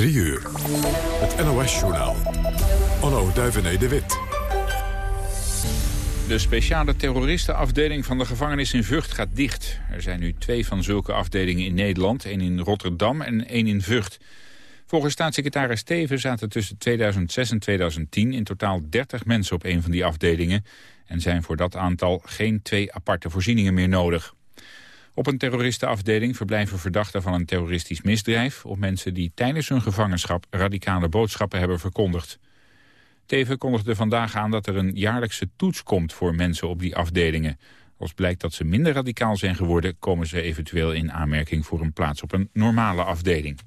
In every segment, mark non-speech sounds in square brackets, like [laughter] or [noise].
3 uur. Het NOS-journaal. Onno Duivené de Wit. De speciale terroristenafdeling van de gevangenis in Vught gaat dicht. Er zijn nu twee van zulke afdelingen in Nederland. één in Rotterdam en één in Vught. Volgens staatssecretaris Teven zaten tussen 2006 en 2010 in totaal 30 mensen op een van die afdelingen. En zijn voor dat aantal geen twee aparte voorzieningen meer nodig. Op een terroristenafdeling verblijven verdachten van een terroristisch misdrijf... of mensen die tijdens hun gevangenschap radicale boodschappen hebben verkondigd. Teven kondigde vandaag aan dat er een jaarlijkse toets komt voor mensen op die afdelingen. Als blijkt dat ze minder radicaal zijn geworden... komen ze eventueel in aanmerking voor een plaats op een normale afdeling.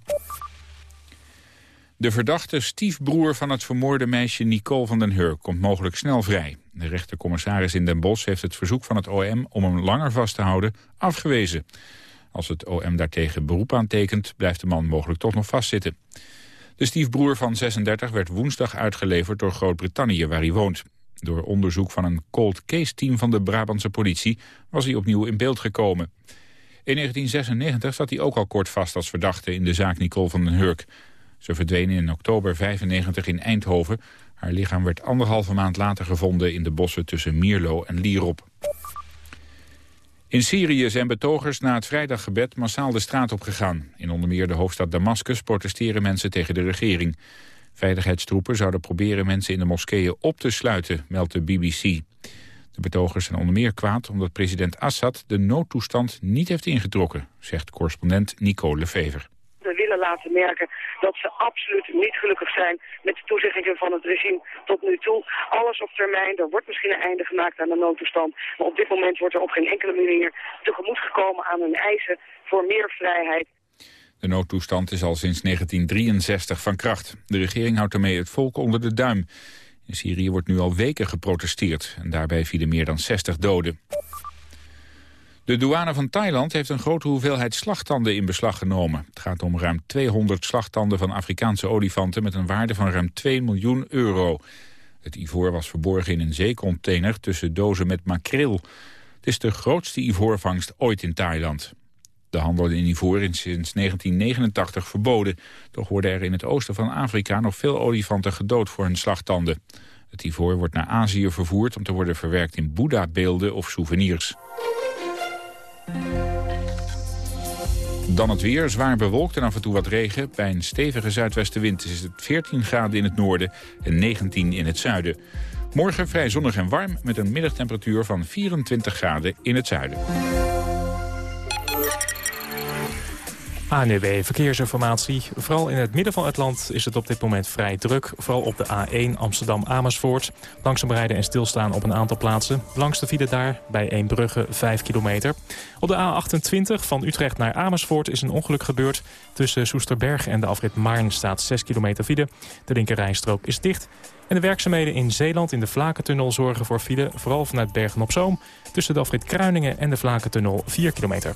De verdachte stiefbroer van het vermoorde meisje Nicole van den Hurk komt mogelijk snel vrij. De rechtercommissaris in Den Bosch heeft het verzoek van het OM om hem langer vast te houden afgewezen. Als het OM daartegen beroep aantekent, blijft de man mogelijk toch nog vastzitten. De stiefbroer van 36 werd woensdag uitgeleverd door Groot-Brittannië, waar hij woont. Door onderzoek van een cold case team van de Brabantse politie was hij opnieuw in beeld gekomen. In 1996 zat hij ook al kort vast als verdachte in de zaak Nicole van den Hurk. Ze verdween in oktober 95 in Eindhoven. Haar lichaam werd anderhalve maand later gevonden in de bossen tussen Mierlo en Lierop. In Syrië zijn betogers na het vrijdaggebed massaal de straat op gegaan. In onder meer de hoofdstad Damascus protesteren mensen tegen de regering. Veiligheidstroepen zouden proberen mensen in de moskeeën op te sluiten, meldt de BBC. De betogers zijn onder meer kwaad omdat president Assad de noodtoestand niet heeft ingetrokken, zegt correspondent Nico Lefever laten merken dat ze absoluut niet gelukkig zijn met de toezeggingen van het regime tot nu toe. Alles op termijn, er wordt misschien een einde gemaakt aan de noodtoestand. Maar op dit moment wordt er op geen enkele manier tegemoet gekomen aan hun eisen voor meer vrijheid. De noodtoestand is al sinds 1963 van kracht. De regering houdt ermee het volk onder de duim. In Syrië wordt nu al weken geprotesteerd en daarbij vielen meer dan 60 doden. De douane van Thailand heeft een grote hoeveelheid slagtanden in beslag genomen. Het gaat om ruim 200 slagtanden van Afrikaanse olifanten... met een waarde van ruim 2 miljoen euro. Het ivoor was verborgen in een zeecontainer tussen dozen met makreel. Het is de grootste ivoorvangst ooit in Thailand. De handel in ivoor is sinds 1989 verboden. Toch worden er in het oosten van Afrika nog veel olifanten gedood voor hun slagtanden. Het ivoor wordt naar Azië vervoerd om te worden verwerkt in Boeddha-beelden of souvenirs. Dan het weer, zwaar bewolkt en af en toe wat regen. Bij een stevige zuidwestenwind is het 14 graden in het noorden en 19 in het zuiden. Morgen vrij zonnig en warm met een middagtemperatuur van 24 graden in het zuiden. ANUW e Verkeersinformatie. Vooral in het midden van het land is het op dit moment vrij druk. Vooral op de A1 Amsterdam-Amersfoort. Langzaam rijden en stilstaan op een aantal plaatsen. Langs de file daar bij Eembrugge 5 kilometer. Op de A28 van Utrecht naar Amersfoort is een ongeluk gebeurd. Tussen Soesterberg en de afrit Maarn staat 6 kilometer file. De linkerrijstrook is dicht. En de werkzaamheden in Zeeland in de Vlakentunnel zorgen voor file... vooral vanuit Bergen-op-Zoom. Tussen de afrit Kruiningen en de Vlakentunnel 4 kilometer.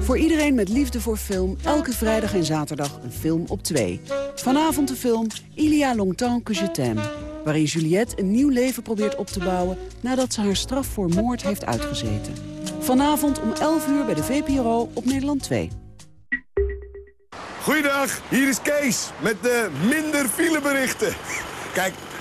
Voor iedereen met liefde voor film, elke vrijdag en zaterdag een film op twee. Vanavond de film Il y a longtemps que je t'aime. Waarin Juliette een nieuw leven probeert op te bouwen nadat ze haar straf voor moord heeft uitgezeten. Vanavond om 11 uur bij de VPRO op Nederland 2. Goeiedag, hier is Kees met de minder fileberichten. Kijk,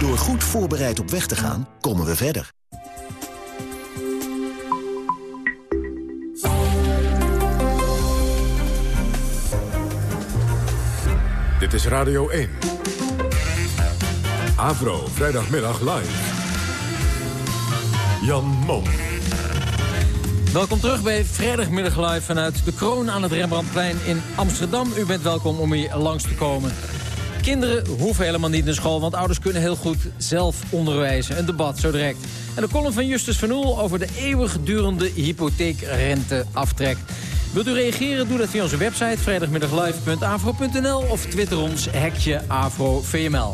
Door goed voorbereid op weg te gaan, komen we verder. Dit is Radio 1. Avro, vrijdagmiddag live. Jan Mom. Welkom terug bij Vrijdagmiddag Live vanuit de Kroon aan het Rembrandtplein in Amsterdam. U bent welkom om hier langs te komen. Kinderen hoeven helemaal niet naar school, want ouders kunnen heel goed zelf onderwijzen. Een debat zo direct. En de column van Justus van Oel over de eeuwigdurende hypotheekrenteaftrek. Wilt u reageren? Doe dat via onze website vrijdagmiddaglive.afro.nl of twitter ons hekje.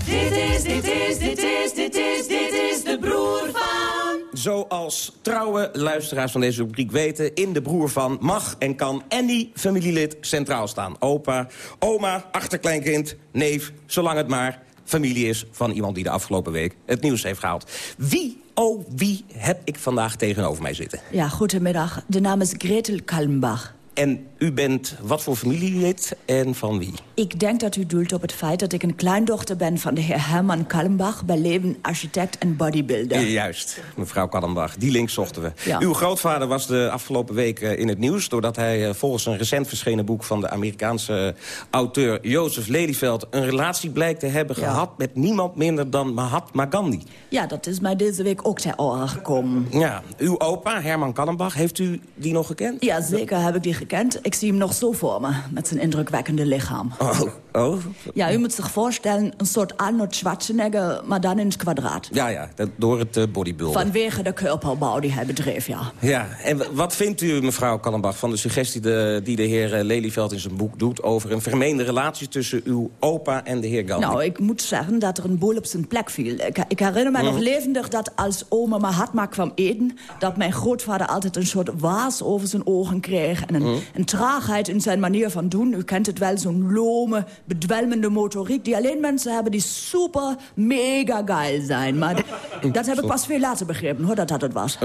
Dit is, dit is, dit is, dit is, dit is de broer van... Zoals trouwe luisteraars van deze rubriek weten... in de broer van mag en kan any familielid centraal staan. Opa, oma, achterkleinkind, neef, zolang het maar familie is... van iemand die de afgelopen week het nieuws heeft gehaald. Wie, oh wie, heb ik vandaag tegenover mij zitten? Ja, goedemiddag. De naam is Gretel Kalmbach. En u bent wat voor familielid en van wie? Ik denk dat u doelt op het feit dat ik een kleindochter ben... van de heer Herman Kalmbach, bij leven architect en bodybuilder. Juist, mevrouw Kalmbach. Die link zochten we. Uw grootvader was de afgelopen week in het nieuws... doordat hij eh, volgens een recent verschenen boek... van de Amerikaanse auteur Jozef Lelyveld... een relatie blijkt te hebben gehad met niemand minder dan Mahatma Gandhi. Ja, dat is mij deze week ook ter oren gekomen. Ja, uw opa, Herman Kalmbach, heeft u die nog gekend? Ja, zeker heb ik die gekend. Ik zie hem nog zo voor me, met zijn indrukwekkende lichaam. Oh, oh. Ja, u moet zich voorstellen, een soort Arnold Schwarzenegger, maar dan in het kwadraat. Ja, ja, dat, door het uh, bodybuilden. Vanwege de körperbouw die hij bedreef, ja. Ja, en wat vindt u, mevrouw Kallenbach, van de suggestie de, die de heer eh, Lelyveld in zijn boek doet... over een vermeende relatie tussen uw opa en de heer Gandhi? Nou, ik moet zeggen dat er een boel op zijn plek viel. Ik, ik herinner me nog Mhm. levendig dat als oma Mahatma kwam eten... dat mijn grootvader altijd een soort waas over zijn ogen kreeg... en een, Mhm. een traagheid in zijn manier van doen. U kent het wel, zo'n lome, bedwelmende motoriek... die alleen mensen hebben die super, mega geil zijn. Maar [laughs] dat heb ik pas veel later begrepen, hoor, dat dat het was.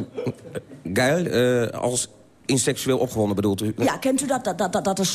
Geil, eh, als in seksueel opgewonden bedoelt u? Ja, kent u dat, dat, dat, dat, dat de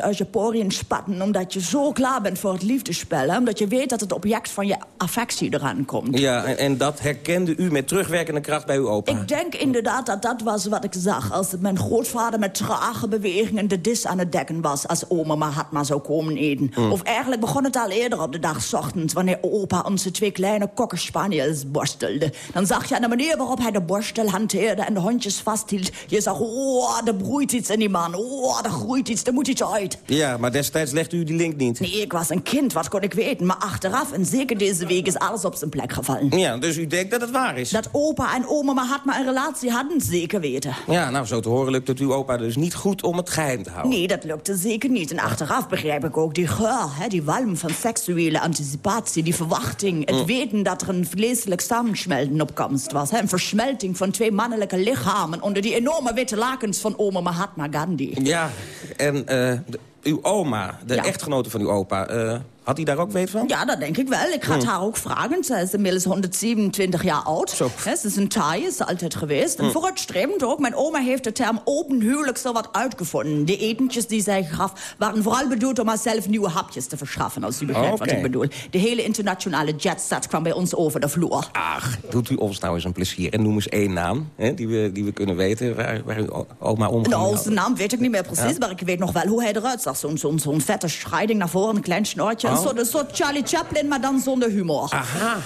uit je poriën spatten... omdat je zo klaar bent voor het liefdespel, hè? Omdat je weet dat het object van je affectie eraan komt. Ja, en, en dat herkende u met terugwerkende kracht bij uw opa? Ik denk inderdaad dat dat was wat ik zag. Als mijn grootvader met trage bewegingen de dis aan het dekken was... als oma Mahatma zou komen eten. Mm. Of eigenlijk begon het al eerder op de dag 's ochtends... wanneer opa onze twee kleine kokkerspaniels borstelde. Dan zag je aan de manier waarop hij de borstel hanteerde... en de hondjes vasthield. Je zag, oh, er broeit iets in die man. Oh, er groeit iets, er moet iets uit. Ja, maar destijds legde u die link niet. Nee, ik was een kind, wat kon ik weten? Maar achteraf, en zeker deze week, is alles op zijn plek gevallen. Ja, dus u denkt dat het waar is? Dat opa en oma Mahatma een relatie hadden, zeker weten. Ja, nou, zo te horen lukt het uw opa dus niet goed om het geheim te houden. Nee, dat lukte zeker niet. En achteraf begrijp ik ook die geur, hè, die walm van seksuele anticipatie... die verwachting, het Mm. weten dat er een vleeselijk samensmelten op komst was. Hè, een versmelting van twee mannelijke lichamen... onder die enorme witte lakens van oma Mahatma Gandhi. Ja, en eh, uw oma, de echtgenote van uw opa... eh, had hij daar ook weet van? Ja, dat denk ik wel. Ik het Hm. haar ook vragen. Ze is inmiddels 127 jaar oud. Ze is een taai, is ze altijd geweest. En Hm. vooruitstrevend ook. Mijn oma heeft de term open huwelijk zo wat uitgevonden. De etentjes die zij gaf waren vooral bedoeld om haarzelf nieuwe hapjes te verschaffen. Als u begrijpt wat ik bedoel. De hele internationale jetset kwam bij ons over de vloer. Ach, doet u ons nou eens een plezier en noem eens één naam... Hè, die, we, die we kunnen weten waar, waar uw oma om Nou, zijn naam weet ik niet meer precies, Ja? maar ik weet nog wel hoe hij eruit zag. Zo'n zo'n vette scheiding naar voren, een klein snortje. Oh. Een soort, een soort Charlie Chaplin, maar dan zonder humor. Aha.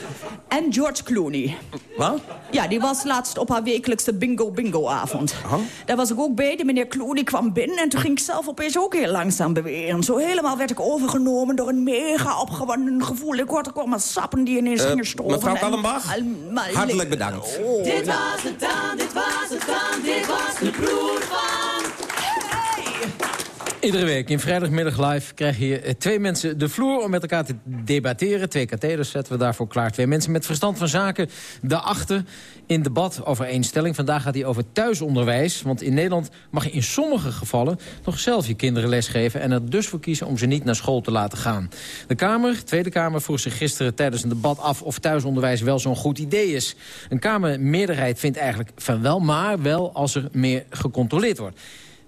En George Clooney. Wat? Ja, die was laatst op haar wekelijkse bingo-bingo-avond. Daar was ik ook bij. De meneer Clooney kwam binnen en toen ging ik zelf opeens ook heel langzaam bewegen. Zo helemaal werd ik overgenomen door een mega opgewonden gevoel. Ik hoorde ook maar sappen die ineens Eh, gingen stromen. mevrouw en- Kallenbach, hartelijk bedankt. Oh, Dit was het dan, dit was het dan, dit was de broer van... Iedere week in vrijdagmiddag live krijgen hier eh, twee mensen de vloer om met elkaar te debatteren. Twee katheders zetten we daarvoor klaar. Twee mensen met verstand van zaken daarachter in debat over één stelling. Vandaag gaat hij over thuisonderwijs. Want in Nederland mag je in sommige gevallen nog zelf je kinderen lesgeven... en er dus voor kiezen om ze niet naar school te laten gaan. De Kamer, Tweede Kamer, vroeg zich gisteren tijdens een debat af... of thuisonderwijs wel zo'n goed idee is. Een Kamermeerderheid vindt eigenlijk van wel, maar wel als er meer gecontroleerd wordt.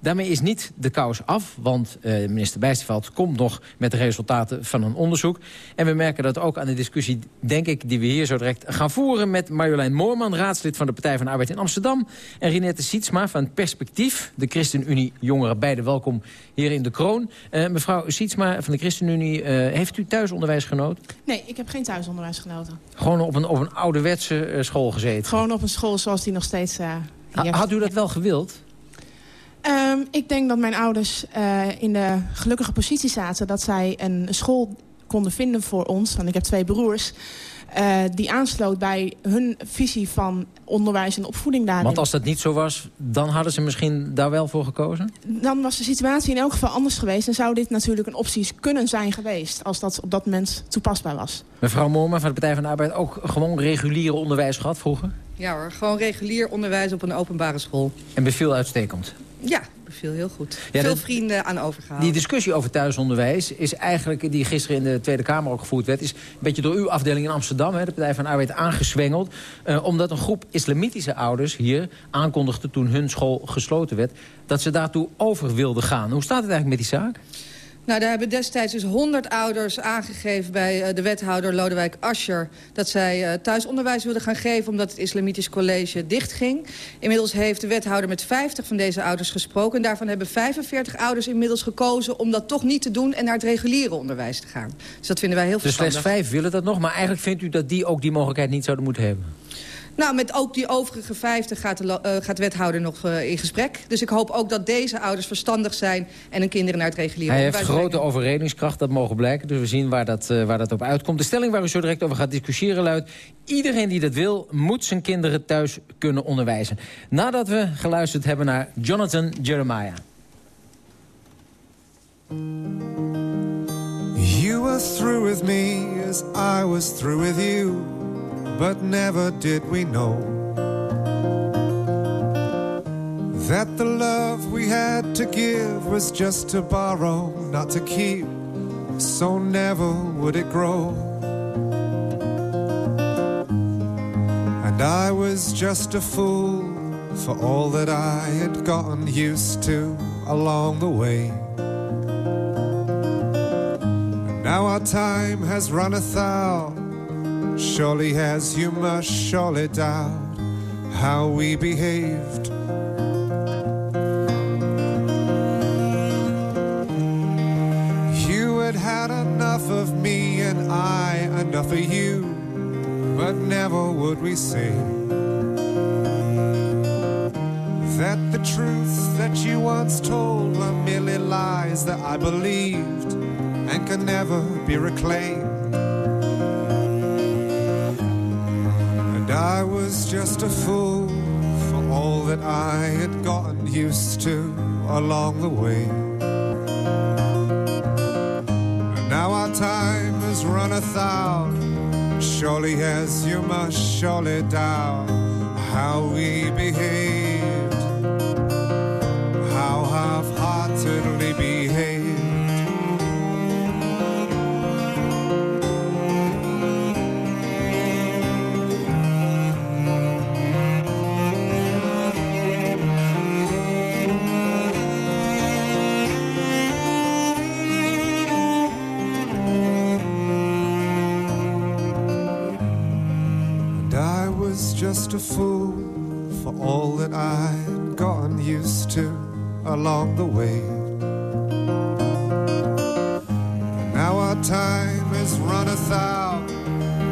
Daarmee is niet de kous af, want uh, minister Bijsterveld komt nog met de resultaten van een onderzoek. En we merken dat ook aan de discussie, denk ik, die we hier zo direct gaan voeren... met Marjolein Moorman, raadslid van de Partij van de Arbeid in Amsterdam... en Rinette Sietsma van Perspectief, de ChristenUnie Jongeren. Beide welkom hier in de Kroon. Uh, mevrouw Sietsma van de ChristenUnie, uh, heeft u thuisonderwijs genoten? Nee, ik heb geen thuisonderwijs genoten. Gewoon op een, op een ouderwetse school gezeten? Gewoon op een school zoals die nog steeds... Had u dat wel gewild? Um, ik denk dat mijn ouders uh, in de gelukkige positie zaten... dat zij een school konden vinden voor ons. Want ik heb twee broers. Uh, die aansloot bij hun visie van onderwijs en opvoeding daarin. Want als dat niet zo was, dan hadden ze misschien daar wel voor gekozen? Dan was de situatie in elk geval anders geweest... en zou dit natuurlijk een optie kunnen zijn geweest... als dat op dat moment toepasbaar was. Mevrouw Moorman van de Partij van de Arbeid... ook gewoon reguliere onderwijs gehad vroeger? Ja hoor, gewoon regulier onderwijs op een openbare school. En beviel uitstekend? Ja, beviel heel goed. Veel vrienden aan overgehaald. Die discussie over thuisonderwijs is eigenlijk... die gisteren in de Tweede Kamer ook gevoerd werd... is een beetje door uw afdeling in Amsterdam... Hè, de Partij van de Arbeid aangezwengeld. Uh, omdat een groep islamitische ouders hier aankondigde... toen hun school gesloten werd... dat ze daartoe over wilden gaan. Hoe staat het eigenlijk met die zaak? Nou, daar hebben destijds dus 100 ouders aangegeven bij uh, de wethouder Lodewijk Ascher... dat zij uh, thuisonderwijs wilden gaan geven omdat het Islamitisch College dichtging. Inmiddels heeft de wethouder met 50 van deze ouders gesproken... en daarvan hebben 45 ouders inmiddels gekozen om dat toch niet te doen... en naar het reguliere onderwijs te gaan. Dus dat vinden wij heel verstandig. Dus slechts vijf willen dat nog, maar eigenlijk vindt u dat die ook die mogelijkheid niet zouden moeten hebben? Nou, met ook die overige 50 gaat de, uh, gaat de wethouder nog uh, in gesprek. Dus ik hoop ook dat deze ouders verstandig zijn... en hun kinderen naar het reguliere Hij heeft grote overredingskracht, dat mogen blijken. Dus we zien waar dat, uh, waar dat op uitkomt. De stelling waar u zo direct over gaat discussiëren luidt... iedereen die dat wil, moet zijn kinderen thuis kunnen onderwijzen. Nadat we geluisterd hebben naar Jonathan Jeremiah. You were through with me as I was through with you... but never did we know that the love we had to give was just to borrow, not to keep, so never would it grow. And I was just a fool for all that I had gotten used to along the way. And now our time has run afoul Surely as you must surely doubt how we behaved. You had had enough of me and I enough of you, but never would we say that the truth that you once told were merely lies that I believed and could never be reclaimed. I was just a fool for all that I had gotten used to along the way. And now our time has run a thou, surely as you must surely doubt how we behaved, how half-heartedly behaved. Just a fool for all that I'd gotten used to along the way. Now our time has run out,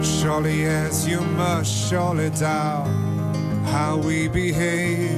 surely as you must surely doubt how we behaved.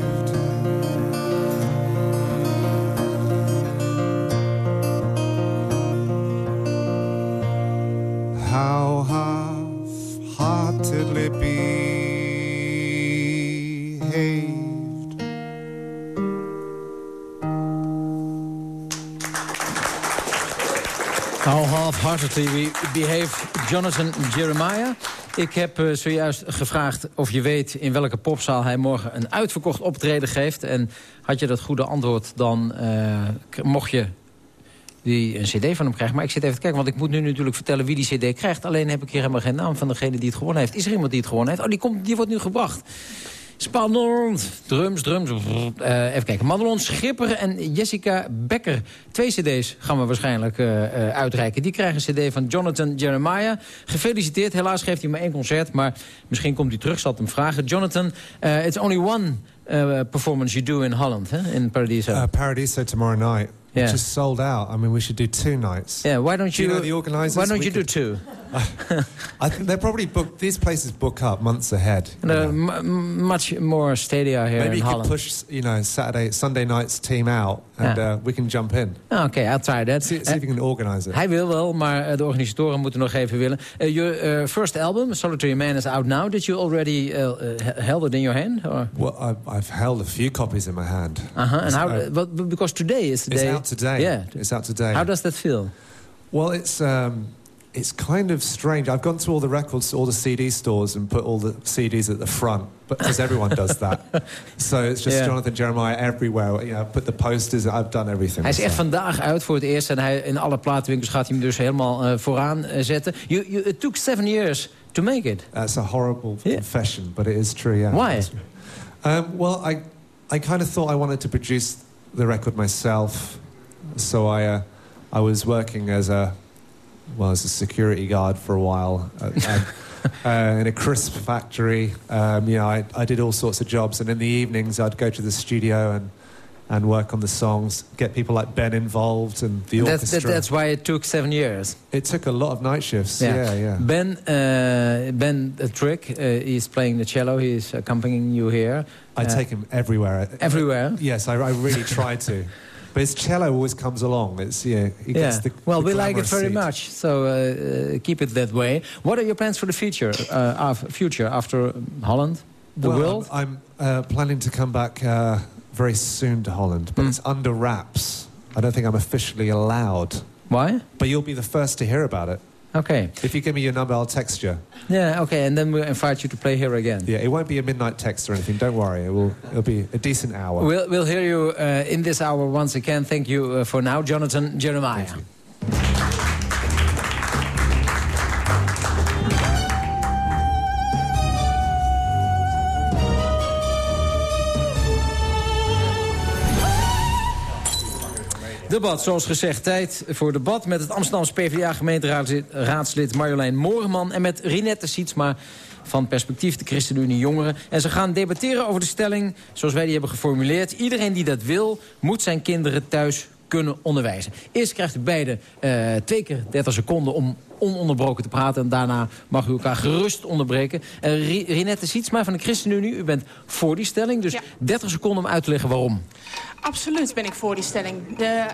We behave Jonathan Jeremiah. Ik heb uh, zojuist gevraagd of je weet in welke popzaal hij morgen een uitverkocht optreden geeft. En had je dat goede antwoord, dan uh, mocht je die een cd van hem krijgen. Maar ik zit even te kijken, want ik moet nu natuurlijk vertellen wie die cd krijgt. Alleen heb ik hier helemaal geen naam van degene die het gewonnen heeft. Is er iemand die het gewonnen heeft? Oh, die, komt, die wordt nu gebracht. Spannend. Drums, drums. Uh, even kijken. Madelon Schipper en Jessica Becker. Twee cd's gaan we waarschijnlijk uh, uh, uitreiken. Die krijgen een cd van Jonathan Jeremiah. Gefeliciteerd. Helaas geeft hij maar één concert. Maar misschien komt hij terug. Zal hem vragen. Jonathan, it's only one performance you do in Holland, hè? in Paradiso. Paradiso tomorrow night. Yeah. Which is sold out. I mean, we should do two nights. Yeah, why don't Do you? you know the organisers? Why don't We you could- do two? [laughs] I think they're probably booked. These places book up months ahead. And, uh, m- much more stadia here Maybe you could push, you know, Saturday, Sunday night's team out, and uh, we can jump in. Oké, I'll try that. See, see if you can organise it. Hij wil wel, maar eh, de organisatoren moeten nog even willen. Uh, your uh, first album, Solitary Man, is out now. Did you already uh, uh, held it in your hand? Or? Well, I've, I've held a few copies in my hand. Uh-huh. And how? uh, but because today is the it's day. out today. Yeah. It's out today. How does that feel? Well, it's um, it's kind of strange. I've gone to all the records, all the CD stores, and put all the CDs at the front, but because everyone does that. [laughs] So it's just Yeah. Jonathan Jeremiah everywhere. You know, put the posters. I've done everything. Hij is echt vandaag uit voor het eerst. En hij, in alle platenwinkels gaat hij hem dus helemaal eh, vooraan eh, zetten. You, you, it took seven years to make it. That's a horrible confession, but it is true. Yeah. Why? Um, well, I I kind of thought I wanted to produce the record myself, so I uh, I was working as a well as a security guard for a while. Uh, and, [laughs] Uh, in a crisp factory, um, you know, I, I did all sorts of jobs, and in the evenings I'd go to the studio and and work on the songs, get people like Ben involved and the That's, orchestra. that, that's why it took seven years. It took a lot of night shifts. Yeah, yeah. Ben, uh, Ben Trick, uh, he's playing the cello. He's accompanying you here. I Uh, take him everywhere. Everywhere? Yes, I, I really try to. [laughs] But his cello always comes along. It's yeah. He Yeah. gets the, well, the we like it very seat. much. So uh, uh, keep it that way. What are your plans for the future? Uh, future after Holland, the well, world? I'm, I'm uh, planning to come back uh, very soon to Holland, but it's under wraps. I don't think I'm officially allowed. Why? But you'll be the first to hear about it. Okay. If you give me your number, I'll text you. Yeah. Okay. And then we'll invite you to play here again. Yeah, it won't be a midnight text or anything. Don't worry. It will. It'll be a decent hour. We'll, we'll hear you uh, in this hour once again. Thank you uh, for now, Jonathan Jeremiah. Debat, zoals gezegd, tijd voor debat met het Amsterdamse PvdA-gemeenteraadslid Marjolein Moorman... en met Rinette Sietsma van Perspectief, de ChristenUnie Jongeren. En ze gaan debatteren over de stelling, zoals wij die hebben geformuleerd. Iedereen die dat wil, moet zijn kinderen thuis kunnen onderwijzen. Eerst krijgt u beide eh, twee keer 30 seconden om ononderbroken te praten... en daarna mag u elkaar gerust onderbreken. Eh, Ri- Rinette Sietsma van de ChristenUnie, u bent voor die stelling. Dus 30 seconden om uit te leggen waarom. Absoluut ben ik voor die stelling. De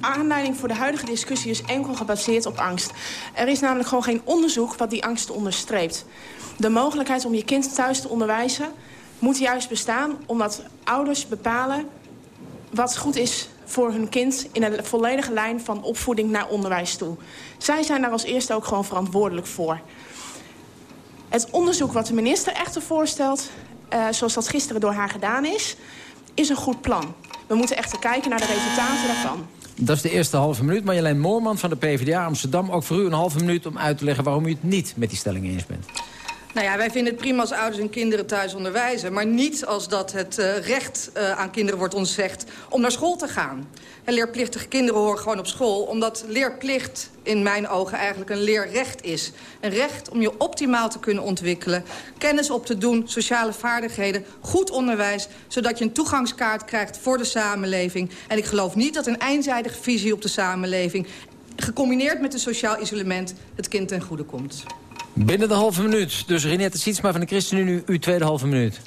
aanleiding voor de huidige discussie is enkel gebaseerd op angst. Er is namelijk gewoon geen onderzoek wat die angst onderstreept. De mogelijkheid om je kind thuis te onderwijzen moet juist bestaan... omdat ouders bepalen wat goed is voor hun kind... in een volledige lijn van opvoeding naar onderwijs toe. Zij zijn daar als eerste ook gewoon verantwoordelijk voor. Het onderzoek wat de minister echter voorstelt... eh, zoals dat gisteren door haar gedaan is, is een goed plan. We moeten echter kijken naar de resultaten daarvan. Dat is de eerste halve minuut. Marjolein Moorman van de PvdA Amsterdam. Ook voor u een halve minuut om uit te leggen waarom u het niet met die stelling eens bent. Nou ja, wij vinden het prima als ouders hun kinderen thuis onderwijzen. Maar niet als dat het eh, recht eh, aan kinderen wordt ontzegd om naar school te gaan. En leerplichtige kinderen horen gewoon op school. Omdat leerplicht in mijn ogen eigenlijk een leerrecht is. Een recht om je optimaal te kunnen ontwikkelen. Kennis op te doen, sociale vaardigheden, goed onderwijs. Zodat je een toegangskaart krijgt voor de samenleving. En ik geloof niet dat een eenzijdige visie op de samenleving... gecombineerd met een sociaal isolement het kind ten goede komt. Binnen de halve minuut. Dus Renette Sietsma van de ChristenUnie, uw tweede halve minuut.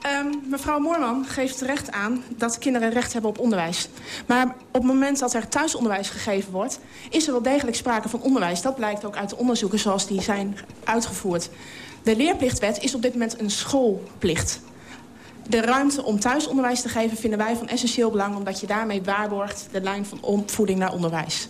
Ehm, mevrouw Moorman geeft terecht aan dat kinderen recht hebben op onderwijs. Maar op het moment dat er thuisonderwijs gegeven wordt... is er wel degelijk sprake van onderwijs. Dat blijkt ook uit de onderzoeken zoals die zijn uitgevoerd. De leerplichtwet is op dit moment een schoolplicht. De ruimte om thuisonderwijs te geven vinden wij van essentieel belang... omdat je daarmee waarborgt de lijn van opvoeding naar onderwijs.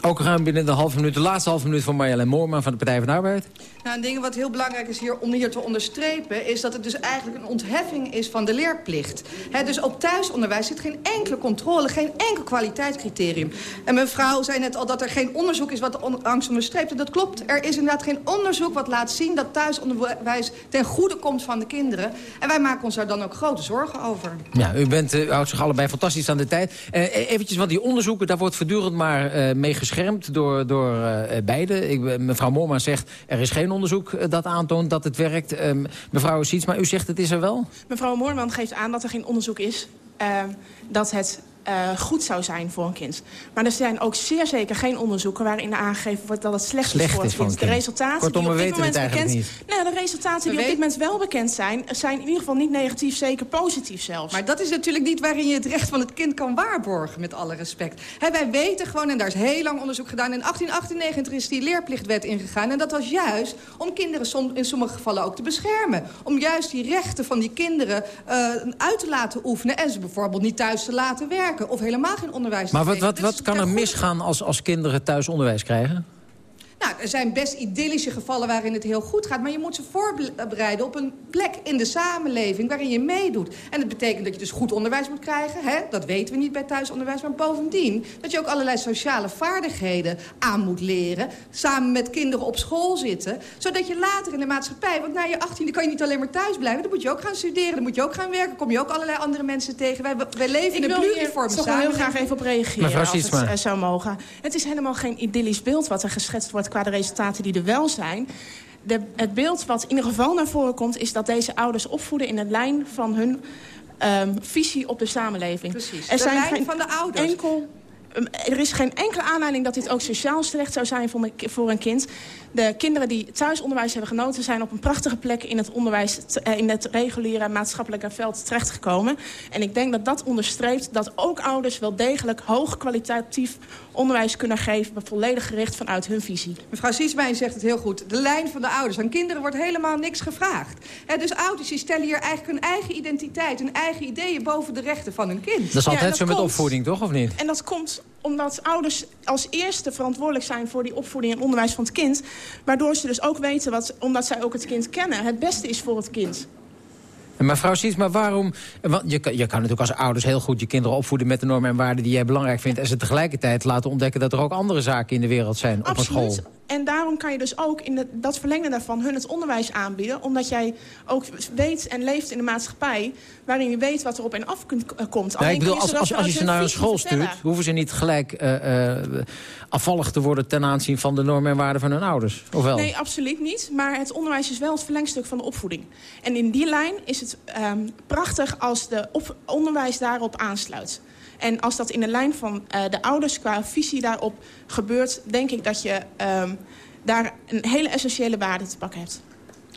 Ook ruim binnen de halve minuut, de laatste halve minuut van Marjolein Moorman van de Partij van de Arbeid. Nou, een ding wat heel belangrijk is hier, om hier te onderstrepen... is dat het dus eigenlijk een ontheffing is van de leerplicht. He, dus op thuisonderwijs zit geen enkele controle, geen enkel kwaliteitscriterium. En mevrouw zei net al dat er geen onderzoek is wat de angst onderstreept. En dat klopt. Er is inderdaad geen onderzoek wat laat zien dat thuisonderwijs ten goede komt van de kinderen. En wij maken ons daar dan ook grote zorgen over. Ja, u, bent, u houdt zich allebei fantastisch aan de tijd. Uh, eventjes, want die onderzoeken, daar wordt voortdurend maar uh, mee door, door uh, beide. Ik, mevrouw Moorman zegt, er is geen onderzoek dat aantoont dat het werkt. Uh, mevrouw Sietsma, u zegt het is er wel? Mevrouw Moorman geeft aan dat er geen onderzoek is... Uh, dat het uh, goed zou zijn voor een kind. Maar er zijn ook zeer zeker geen onderzoeken waarin aangegeven wordt dat het slecht, slecht is voor het kind. De resultaten Kortom, die op dit moment bekend niet. Nou, de resultaten die op dit moment wel bekend zijn, zijn in ieder geval niet negatief, zeker positief zelfs. Maar dat is natuurlijk niet waarin je het recht van het kind kan waarborgen, met alle respect. He, wij weten gewoon, en daar is heel lang onderzoek gedaan, in 1898 is die leerplichtwet ingegaan. En dat was juist om kinderen in sommige gevallen ook te beschermen. Om juist die rechten van die kinderen uh, uit te laten oefenen en ze bijvoorbeeld niet thuis te laten werken. Of helemaal geen onderwijs Maar wat, wat, wat kan er misgaan als, als kinderen thuis onderwijs krijgen? Er zijn best idyllische gevallen waarin het heel goed gaat. Maar je moet ze voorbereiden op een plek in de samenleving waarin je meedoet. En dat betekent dat je dus goed onderwijs moet krijgen. Hè? Dat weten we niet bij thuisonderwijs. Maar bovendien dat je ook allerlei sociale vaardigheden aan moet leren. Samen met kinderen op school zitten. Zodat je later in de maatschappij... Want na je 18e kan je niet alleen maar thuis blijven. Dan moet je ook gaan studeren. Dan moet je ook gaan werken. kom je ook allerlei andere mensen tegen. Wij, wij leven in een pluriforme samenleving. Ik wil heel graag even op reageren. Mevrouw als het uh, zou mogen. Het is helemaal geen idyllisch beeld wat er geschetst wordt qua de resultaten die er wel zijn. De, het beeld wat in ieder geval naar voren komt... is dat deze ouders opvoeden in de lijn van hun um, visie op de samenleving. Precies, er de zijn lijn geen van de ouders. Enkel, er is geen enkele aanleiding dat dit ook sociaal slecht zou zijn voor, een kind. De kinderen die thuisonderwijs hebben genoten... zijn op een prachtige plek in het onderwijs, in het reguliere maatschappelijke veld terechtgekomen. En ik denk dat dat onderstreept dat ook ouders wel degelijk hoog kwalitatief onderwijs kunnen geven... maar volledig gericht vanuit hun visie. Mevrouw Siesmijn zegt het heel goed. De lijn van de ouders. Aan kinderen wordt helemaal niks gevraagd. He, dus ouders die stellen hier eigenlijk hun eigen identiteit... hun eigen ideeën boven de rechten van hun kind. Dat is altijd Ja, dat zo met opvoeding, toch? Of niet? En dat komt omdat ouders als eerste verantwoordelijk zijn... voor die opvoeding en onderwijs van het kind. Waardoor ze dus ook weten, wat, omdat zij ook het kind kennen... het beste is voor het kind. Mevrouw Siets, maar waarom... Want je, kan, je kan natuurlijk als ouders heel goed je kinderen opvoeden... met de normen en waarden die jij belangrijk vindt... en ze tegelijkertijd laten ontdekken dat er ook andere zaken in de wereld zijn op een Absoluut. school. En daarom kan je dus ook in de, dat verlengde daarvan hun het onderwijs aanbieden. Omdat jij ook weet en leeft in de maatschappij... waarin je weet wat er op en af kunt, eh, komt. Alleen ik bedoel, als, als, je ze naar een school stuurt... hoeven ze niet gelijk eh, afvallig te worden... ten aanzien van de normen en waarden van hun ouders. Of wel? Nee, absoluut niet. Maar het onderwijs is wel het verlengstuk van de opvoeding. En in die lijn is het ehm, prachtig als de op onderwijs daarop aansluit. En als dat in de lijn van eh, de ouders qua visie daarop gebeurt... denk ik dat je ehm, daar een hele essentiële waarde te pakken hebt.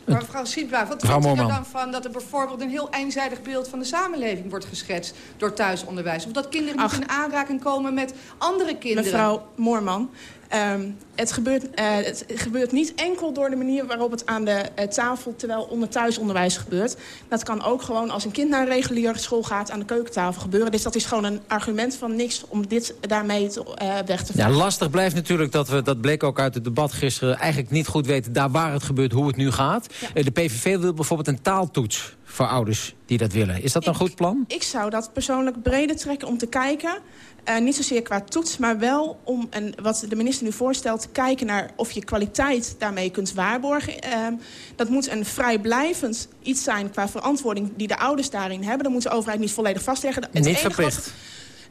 Maar mevrouw Sietblaaf, wat vindt u er dan van... dat er bijvoorbeeld een heel eenzijdig beeld van de samenleving wordt geschetst... door thuisonderwijs? Of dat kinderen niet in aanraking komen met andere kinderen? Mevrouw Moorman, ehm, het, gebeurt, eh, het gebeurt niet enkel door de manier waarop het aan de eh, tafel... terwijl onder thuisonderwijs gebeurt. Dat kan ook gewoon als een kind naar een reguliere school gaat... aan de keukentafel gebeuren. Dus dat is gewoon een argument van niks om dit daarmee te, eh, weg te Ja, vagen. lastig blijft natuurlijk dat we, dat bleek ook uit het debat gisteren... eigenlijk niet goed weten daar waar het gebeurt, hoe het nu gaat. De PVV wil bijvoorbeeld een taaltoets voor ouders die dat willen. Is dat een goed plan? Ik zou dat persoonlijk breder trekken om te kijken... eh, niet zozeer qua toets, maar wel om, en wat de minister nu voorstelt... te kijken naar of je kwaliteit daarmee kunt waarborgen. Ehm, dat moet een vrijblijvend iets zijn qua verantwoording... die de ouders daarin hebben. Dan moet de overheid niet volledig vastleggen. Het Niet wat- verplicht.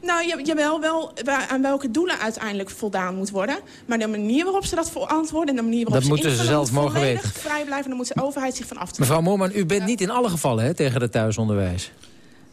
Nou, ja, jawel, wel aan welke doelen uiteindelijk voldaan moet worden. Maar de manier waarop ze dat verantwoorden... en de manier waarop Dat ze moeten ze zelf mogen volledig weten. vrij blijven. En dan moet de overheid zich van af te Mevrouw Moorman, u bent niet in alle gevallen hè, tegen het thuisonderwijs.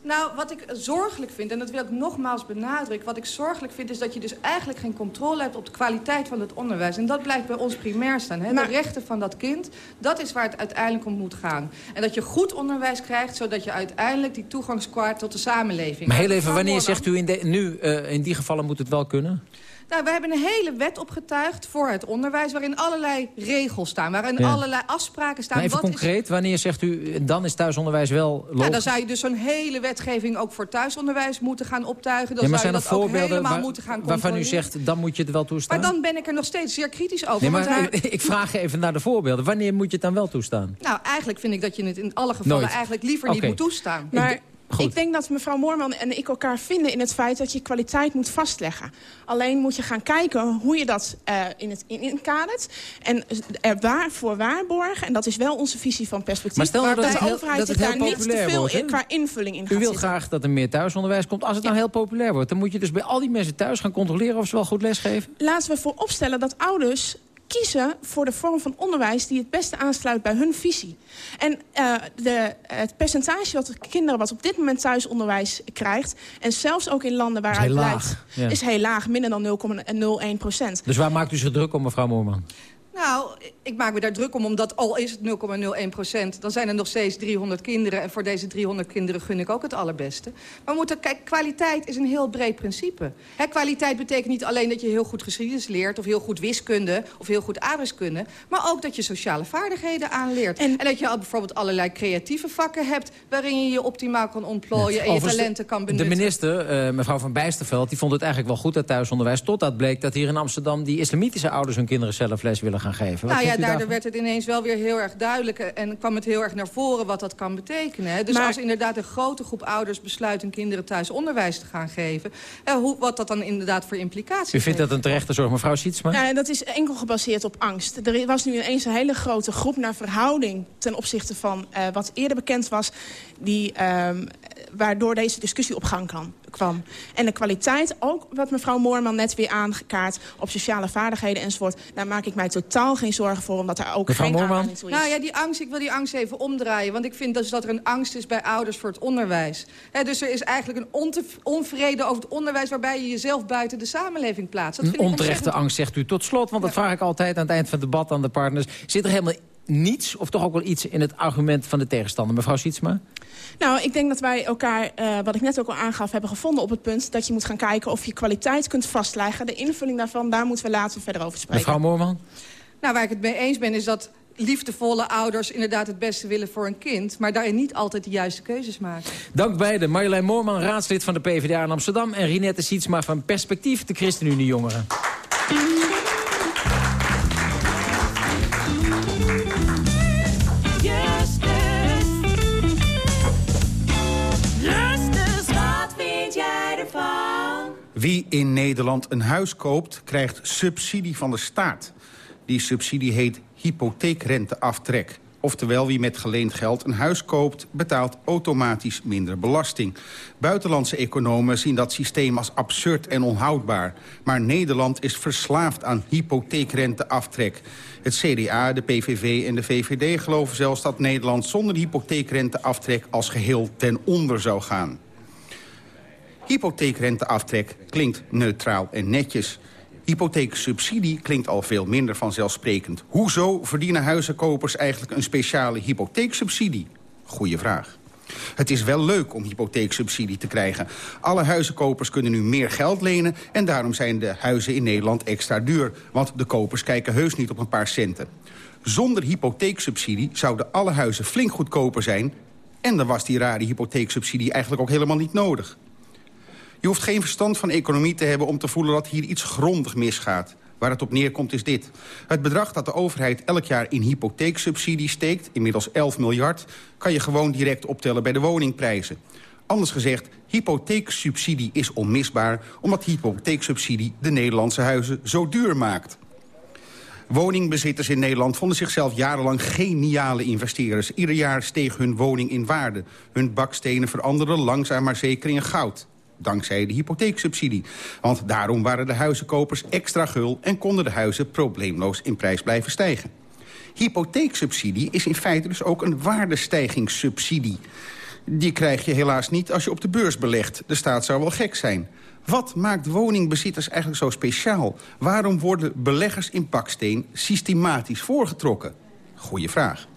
Nou, wat ik zorgelijk vind, en dat wil ik nogmaals benadrukken... wat ik zorgelijk vind, is dat je dus eigenlijk geen controle hebt... op de kwaliteit van het onderwijs. En dat blijft bij ons primair staan. Hè? de rechten van dat kind, dat is waar het uiteindelijk om moet gaan. En dat je goed onderwijs krijgt... zodat je uiteindelijk die toegangskaart tot de samenleving... Maar heel even, wanneer zegt u in de, nu, eh, in die gevallen moet het wel kunnen? Nou, we hebben een hele wet opgetuigd voor het onderwijs... waarin allerlei regels staan, waarin Ja. allerlei afspraken staan. Maar even Wat is- concreet, wanneer zegt u... dan is thuisonderwijs wel logisch? Ja, dan zou je dus zo'n hele wetgeving ook voor thuisonderwijs moeten gaan optuigen. Dan Ja, maar zou zijn je dat ook voorbeelden helemaal waar- moeten gaan waarvan u controleren. zegt... dan moet je het wel toestaan? Maar dan ben ik er nog steeds zeer kritisch over. Nee, want maar daar- [laughs] ik vraag even naar de voorbeelden. Wanneer moet je het dan wel toestaan? Nou, eigenlijk vind ik dat je het in alle gevallen Nooit. eigenlijk liever niet moet toestaan. Maar Goed. ik denk dat mevrouw Moorman en ik elkaar vinden in het feit dat je kwaliteit moet vastleggen. Alleen moet je gaan kijken hoe je dat eh, in het in inkadert. En er waarvoor waarborgen. En dat is wel onze visie van perspectief. Maar stel nou dat de heel- overheid dat daar niet te veel wordt, in, qua invulling in U gaat wilt zitten. graag dat er meer thuisonderwijs komt. Als het nou heel populair wordt, dan moet je dus bij al die mensen thuis gaan controleren of ze wel goed lesgeven. Laten we vooropstellen dat ouders kiezen voor de vorm van onderwijs... die het beste aansluit bij hun visie. En eh, de, het percentage wat de kinderen wat op dit moment thuisonderwijs krijgt... en zelfs ook in landen waaruit heel ja. is heel laag, minder dan 0,01 procent. Dus waar maakt u zich druk om, mevrouw Moorman? Nou, ik maak me daar druk om, omdat al is het 0,01 procent... dan zijn er nog steeds 300 kinderen. En voor deze 300 kinderen gun ik ook het allerbeste. Maar we moeten, kijk, kwaliteit is een heel breed principe. Hè, kwaliteit betekent niet alleen dat je heel goed geschiedenis leert... of heel goed wiskunde of heel goed aardrijkskunde... maar ook dat je sociale vaardigheden aanleert. En, dat je al bijvoorbeeld allerlei creatieve vakken hebt... waarin je je optimaal kan ontplooien en je talenten kan De benutten. minister, eh, mevrouw van Bijsterveld, die vond het eigenlijk wel goed, dat thuisonderwijs. Totdat bleek dat hier in Amsterdam die islamitische ouders hun kinderen zelf les willen gaan geven. Wat nou ja, daardoor werd het ineens wel weer heel erg duidelijk... eh, en kwam het heel erg naar voren wat dat kan betekenen. Hè? Dus Maar- als inderdaad een grote groep ouders besluit... hun kinderen thuis onderwijs te gaan geven... eh, hoe, wat dat dan inderdaad voor implicaties U vindt heeft. dat een terechte zorg, mevrouw Sietsma? Ja, en dat is enkel gebaseerd op angst. Er was nu ineens een hele grote groep naar verhouding... ten opzichte van eh, wat eerder bekend was... Die, ehm, waardoor deze discussie op gang kan, kwam. En de kwaliteit, ook wat mevrouw Moorman net weer aangekaart... op sociale vaardigheden enzovoort... daar maak ik mij totaal geen zorgen voor... omdat daar ook Mevrouw geen Moorman? aanleiding toe is. Nou ja, die angst, ik wil die angst even omdraaien. Want ik vind dus dat er een angst is bij ouders voor het onderwijs. Hè, dus er is eigenlijk een onvrede over het onderwijs... waarbij je jezelf buiten de samenleving plaatst. Dat Een vind ik onterechte angst, zegt u. Tot slot, want dat vraag ik altijd aan het eind van het debat aan de partners. Zit er helemaal niets, of toch ook wel iets in het argument van de tegenstander? Mevrouw Sietsma? Nou, ik denk dat wij elkaar, eh, wat ik net ook al aangaf, hebben gevonden op het punt... dat je moet gaan kijken of je kwaliteit kunt vastleggen. De invulling daarvan, daar moeten we later verder over spreken. Mevrouw Moorman? Nou, waar ik het mee eens ben is dat liefdevolle ouders inderdaad het beste willen voor een kind... maar daarin niet altijd de juiste keuzes maken. Dank beiden. Marjolein Moorman, raadslid van de PvdA in Amsterdam... en Rinette Sietsma van Perspectief, de ChristenUnie Jongeren. Wie in Nederland een huis koopt, krijgt subsidie van de staat. Die subsidie heet hypotheekrenteaftrek. Oftewel, wie met geleend geld een huis koopt... betaalt automatisch minder belasting. Buitenlandse economen zien dat systeem als absurd en onhoudbaar. Maar Nederland is verslaafd aan hypotheekrenteaftrek. Het CDA, de PVV en de VVD geloven zelfs dat Nederland... zonder hypotheekrenteaftrek als geheel ten onder zou gaan. Hypotheekrenteaftrek klinkt neutraal en netjes. Hypotheeksubsidie klinkt al veel minder vanzelfsprekend. Hoezo verdienen huizenkopers eigenlijk een speciale hypotheeksubsidie? Goeie vraag. Het is wel leuk om hypotheeksubsidie te krijgen. Alle huizenkopers kunnen nu meer geld lenen... en daarom zijn de huizen in Nederland extra duur. Want de kopers kijken heus niet op een paar centen. Zonder hypotheeksubsidie zouden alle huizen flink goedkoper zijn... en dan was die rare hypotheeksubsidie eigenlijk ook helemaal niet nodig. Je hoeft geen verstand van economie te hebben om te voelen dat hier iets grondig misgaat. Waar het op neerkomt is dit. Het bedrag dat de overheid elk jaar in hypotheeksubsidie steekt... inmiddels 11 miljard, kan je gewoon direct optellen bij de woningprijzen. Anders gezegd, hypotheeksubsidie is onmisbaar... omdat hypotheeksubsidie de Nederlandse huizen zo duur maakt. Woningbezitters in Nederland vonden zichzelf jarenlang geniale investeerders. Ieder jaar steeg hun woning in waarde. Hun bakstenen veranderden langzaam maar zeker in goud dankzij de hypotheeksubsidie. Want daarom waren de huizenkopers extra gul... en konden de huizen probleemloos in prijs blijven stijgen. Hypotheeksubsidie is in feite dus ook een waardestijgingssubsidie. Die krijg je helaas niet als je op de beurs belegt. De staat zou wel gek zijn. Wat maakt woningbezitters eigenlijk zo speciaal? Waarom worden beleggers in baksteen systematisch voorgetrokken? Goeie vraag.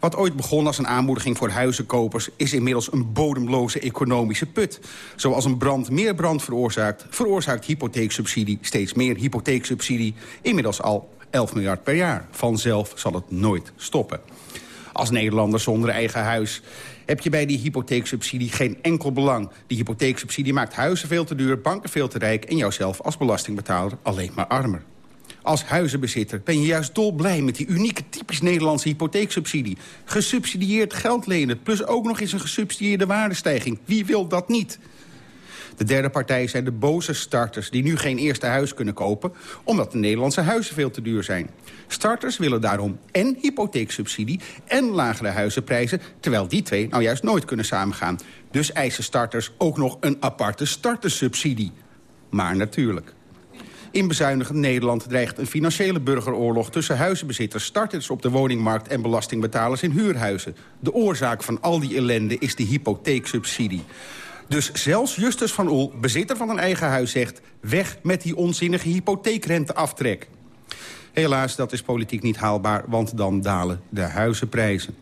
Wat ooit begon als een aanmoediging voor huizenkopers... is inmiddels een bodemloze economische put. Zoals een brand meer brand veroorzaakt... veroorzaakt hypotheeksubsidie steeds meer hypotheeksubsidie... inmiddels al 11 miljard per jaar. Vanzelf zal het nooit stoppen. Als Nederlander zonder eigen huis heb je bij die hypotheeksubsidie geen enkel belang. Die hypotheeksubsidie maakt huizen veel te duur, banken veel te rijk... en jouzelf als belastingbetaler alleen maar armer. Als huizenbezitter ben je juist dolblij met die unieke typisch Nederlandse hypotheeksubsidie. Gesubsidieerd geld lenen, plus ook nog eens een gesubsidieerde waardestijging. Wie wil dat niet? De derde partij zijn de boze starters die nu geen eerste huis kunnen kopen... omdat de Nederlandse huizen veel te duur zijn. Starters willen daarom en hypotheeksubsidie en lagere huizenprijzen... terwijl die twee nou juist nooit kunnen samengaan. Dus eisen starters ook nog een aparte startersubsidie. Maar natuurlijk. In bezuinigend Nederland dreigt een financiële burgeroorlog... tussen huizenbezitters, starters op de woningmarkt... en belastingbetalers in huurhuizen. De oorzaak van al die ellende is de hypotheeksubsidie. Dus zelfs Justus van Oel, bezitter van een eigen huis, zegt... weg met die onzinnige hypotheekrenteaftrek. Helaas, dat is politiek niet haalbaar, want dan dalen de huizenprijzen.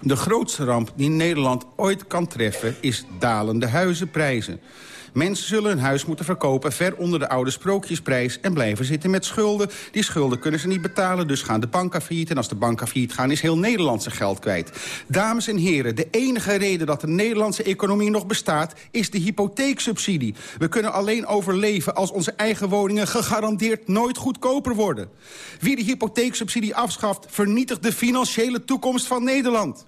De grootste ramp die Nederland ooit kan treffen is dalende huizenprijzen. Mensen zullen hun huis moeten verkopen ver onder de oude sprookjesprijs... en blijven zitten met schulden. Die schulden kunnen ze niet betalen, dus gaan de banken failliet. En als de banken failliet gaan, is heel Nederland geld kwijt. Dames en heren, de enige reden dat de Nederlandse economie nog bestaat... is de hypotheeksubsidie. We kunnen alleen overleven als onze eigen woningen... gegarandeerd nooit goedkoper worden. Wie de hypotheeksubsidie afschaft... vernietigt de financiële toekomst van Nederland.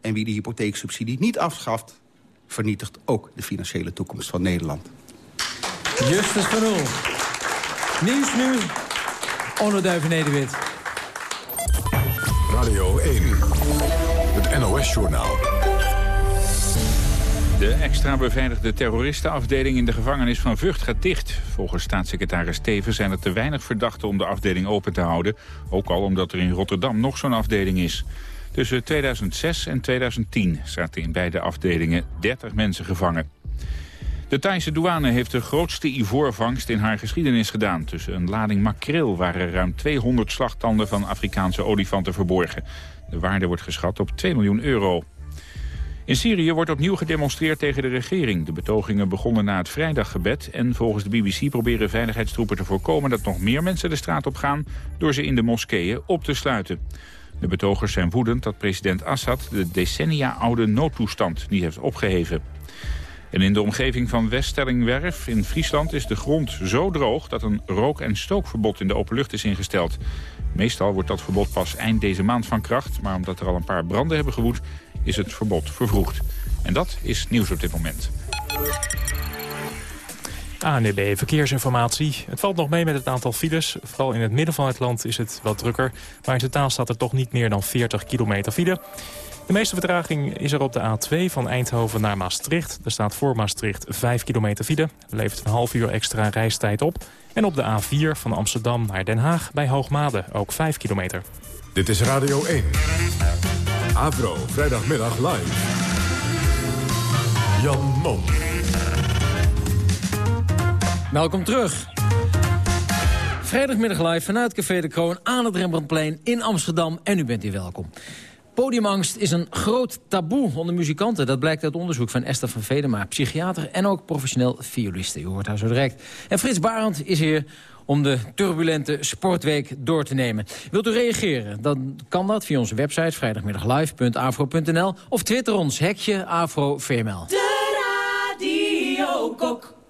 En wie de hypotheeksubsidie niet afschaft vernietigt ook de financiële toekomst van Nederland. Justus van Oel. Nieuws nu. Onno Duiven-Nederwit. Radio 1. Het NOS-journaal. De extra beveiligde terroristenafdeling in de gevangenis van Vught gaat dicht. Volgens staatssecretaris Steven zijn er te weinig verdachten om de afdeling open te houden. Ook al omdat er in Rotterdam nog zo'n afdeling is. Tussen 2006 en 2010 zaten in beide afdelingen 30 mensen gevangen. De Thaise douane heeft de grootste ivoorvangst in haar geschiedenis gedaan. Tussen een lading makreel waren ruim 200 slagtanden van Afrikaanse olifanten verborgen. De waarde wordt geschat op 2 miljoen euro. In Syrië wordt opnieuw gedemonstreerd tegen de regering. De betogingen begonnen na het vrijdaggebed... en volgens de BBC proberen veiligheidstroepen te voorkomen... dat nog meer mensen de straat op gaan... door ze in de moskeeën op te sluiten. De betogers zijn woedend dat president Assad de decennia-oude noodtoestand niet heeft opgeheven. En in de omgeving van Weststellingwerf in Friesland is de grond zo droog... dat een rook- en stookverbod in de open lucht is ingesteld. Meestal wordt dat verbod pas eind deze maand van kracht... maar omdat er al een paar branden hebben gewoed, is het verbod vervroegd. En dat is nieuws op dit moment. ANDB Verkeersinformatie. Het valt nog mee met het aantal files. Vooral in het midden van het land is het wat drukker. Maar in totaal staat er toch niet meer dan 40 kilometer file. De meeste vertraging is er op de A2 van Eindhoven naar Maastricht. Er staat voor Maastricht 5 kilometer file. Levert een half uur extra reistijd op. En op de A4 van Amsterdam naar Den Haag bij Hoogmade ook 5 kilometer. Dit is Radio 1. Avro, vrijdagmiddag live. Jan Mom. Welkom terug. Vrijdagmiddag live vanuit Café de Kroon aan het Rembrandtplein in Amsterdam. En u bent hier welkom. Podiumangst is een groot taboe onder muzikanten. Dat blijkt uit onderzoek van Esther van Vedema, psychiater en ook professioneel violiste. U hoort haar zo direct. En Frits Barend is hier om de turbulente sportweek door te nemen. Wilt u reageren? Dan kan dat via onze website vrijdagmiddaglive.afro.nl of twitter ons, hekje AfroVML. De Radio Kok.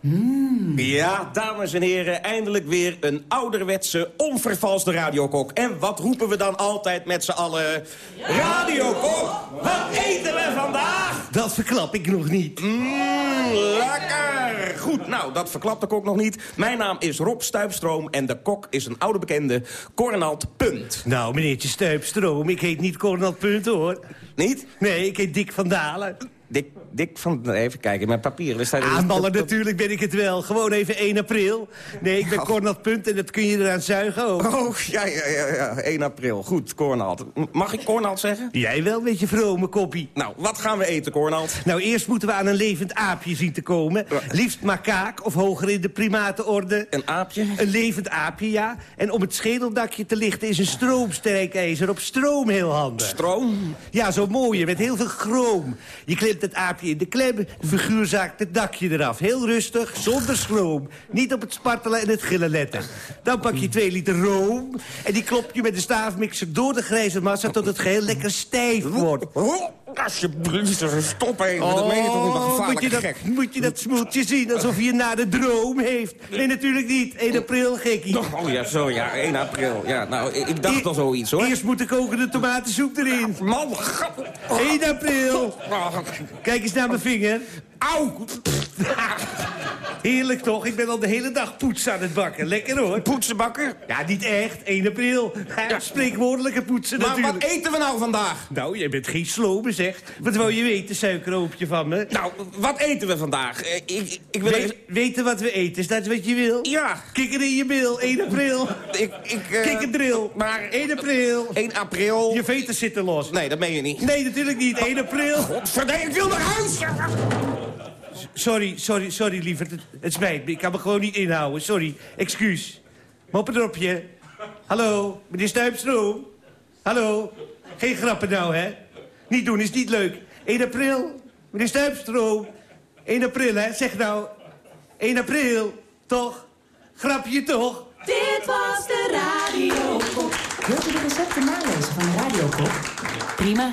Ja, dames en heren, eindelijk weer een ouderwetse, onvervalste radiokok. En wat roepen we dan altijd met z'n allen? Radiokok, wat eten we vandaag? Dat verklap ik nog niet. Mmm, lekker. Goed, nou, dat verklapt de kok nog niet. Mijn naam is Rob Stuipstroom en de kok is een oude bekende, Cornald Punt. Nou, meneertje Stuipstroom, ik heet niet Cornald Punt, hoor. Niet? Nee, ik heet Dick van Dalen. Dick, Dick van... Even kijken, mijn papieren. Er staat natuurlijk ben ik het wel. Gewoon even 1 april. Nee, ik ben. Cornald Punt en dat kun je eraan zuigen ook. Oh, ja, ja, ja, ja, 1 april. Goed, Cornald. Mag ik Cornald zeggen? Jij wel met je vrome koppie. Nou, wat gaan we eten, Cornald? Nou, eerst moeten we aan een levend aapje zien te komen. Liefst makaak of hoger in de primatenorde. Een aapje? Een levend aapje, ja. En om het schedeldakje te lichten is een stroomstrijkijzer op stroom heel handig. Stroom? Ja, zo mooie, met heel veel chroom. Je het aapje in de klem, de figuur zaakt het dakje eraf. Heel rustig, zonder schroom. Niet op het spartelen en het gillen letten. Dan pak je twee liter room en die klop je met de staafmixer door de grijze massa... tot het geheel lekker stijf wordt. Alsjeblieft, stop even. dat meen je toch niet, Oh, gevaarlijk moet je, dat, gek. moet je dat smoeltje zien alsof je na de droom heeft? Nee, natuurlijk niet. 1 april, gekkie. Oh ja, zo ja, 1 april. Ja, nou, ik dacht al zoiets, hoor. Eerst moet de kokende tomatensoep erin. Man, 1 april. Kijk eens naar mijn vinger. Auw! Heerlijk toch? Ik ben al de hele dag poets aan het bakken. Lekker hoor. Poetsen bakken? Ja, niet echt. 1 april. [laughs] Ja, Spreekwoordelijke poetsen Maar natuurlijk. wat eten we nou vandaag? Nou, jij bent geen slome zeg. Wat wou je weten, suikerhoopje van me? Nou, wat eten we vandaag? Eh, Ik, ik wil We- even... weten wat we eten, is dat wat je wil? Ja. Kikker in je bil, 1 april. Ik, ik, eh, Kikkerdril. Maar 1 april. 1 april... Je veters zitten los. Nee, dat meen je niet. Nee, natuurlijk niet. 1 april. Godverdomme, ik wil naar huis! Sorry, sorry, sorry, lieverd. Het, het spijt me. Ik kan me gewoon niet inhouden. Sorry. Excuus. Mopperdropje. Hallo, meneer Stuipstroom. Hallo. Geen grappen nou, hè? Niet doen, is niet leuk. 1 april. Meneer Stuipstroom. 1 april, hè? Zeg nou. 1 april. Toch? Grapje toch? Dit was de Radio Wilt u de recepten nalezen van de Radiokok? Prima.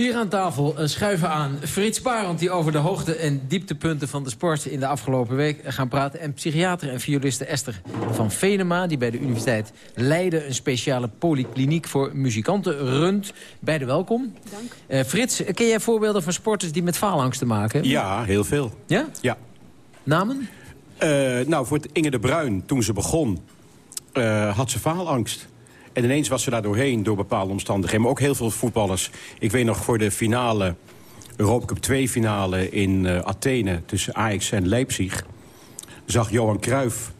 Hier aan tafel eh, schuiven aan Frits Parent... die over de hoogte- en dieptepunten van de sport in de afgelopen week gaan praten... en psychiater en violiste Esther van Venema... die bij de Universiteit Leiden een speciale polykliniek voor muzikanten runt. Beide welkom. Dank. Eh, Frits, ken jij voorbeelden van sporters die met faalangst te maken hebben? Ja, heel veel. Ja? Ja. Namen? Eh, nou, voor het Inge de Bruin, toen ze begon, eh, had ze faalangst. En ineens was ze daar doorheen door bepaalde omstandigheden. Maar ook heel veel voetballers. Ik weet nog voor de finale, Europa Cup 2 finale in eh, Athene... tussen Ajax en Leipzig, zag Johan Cruijff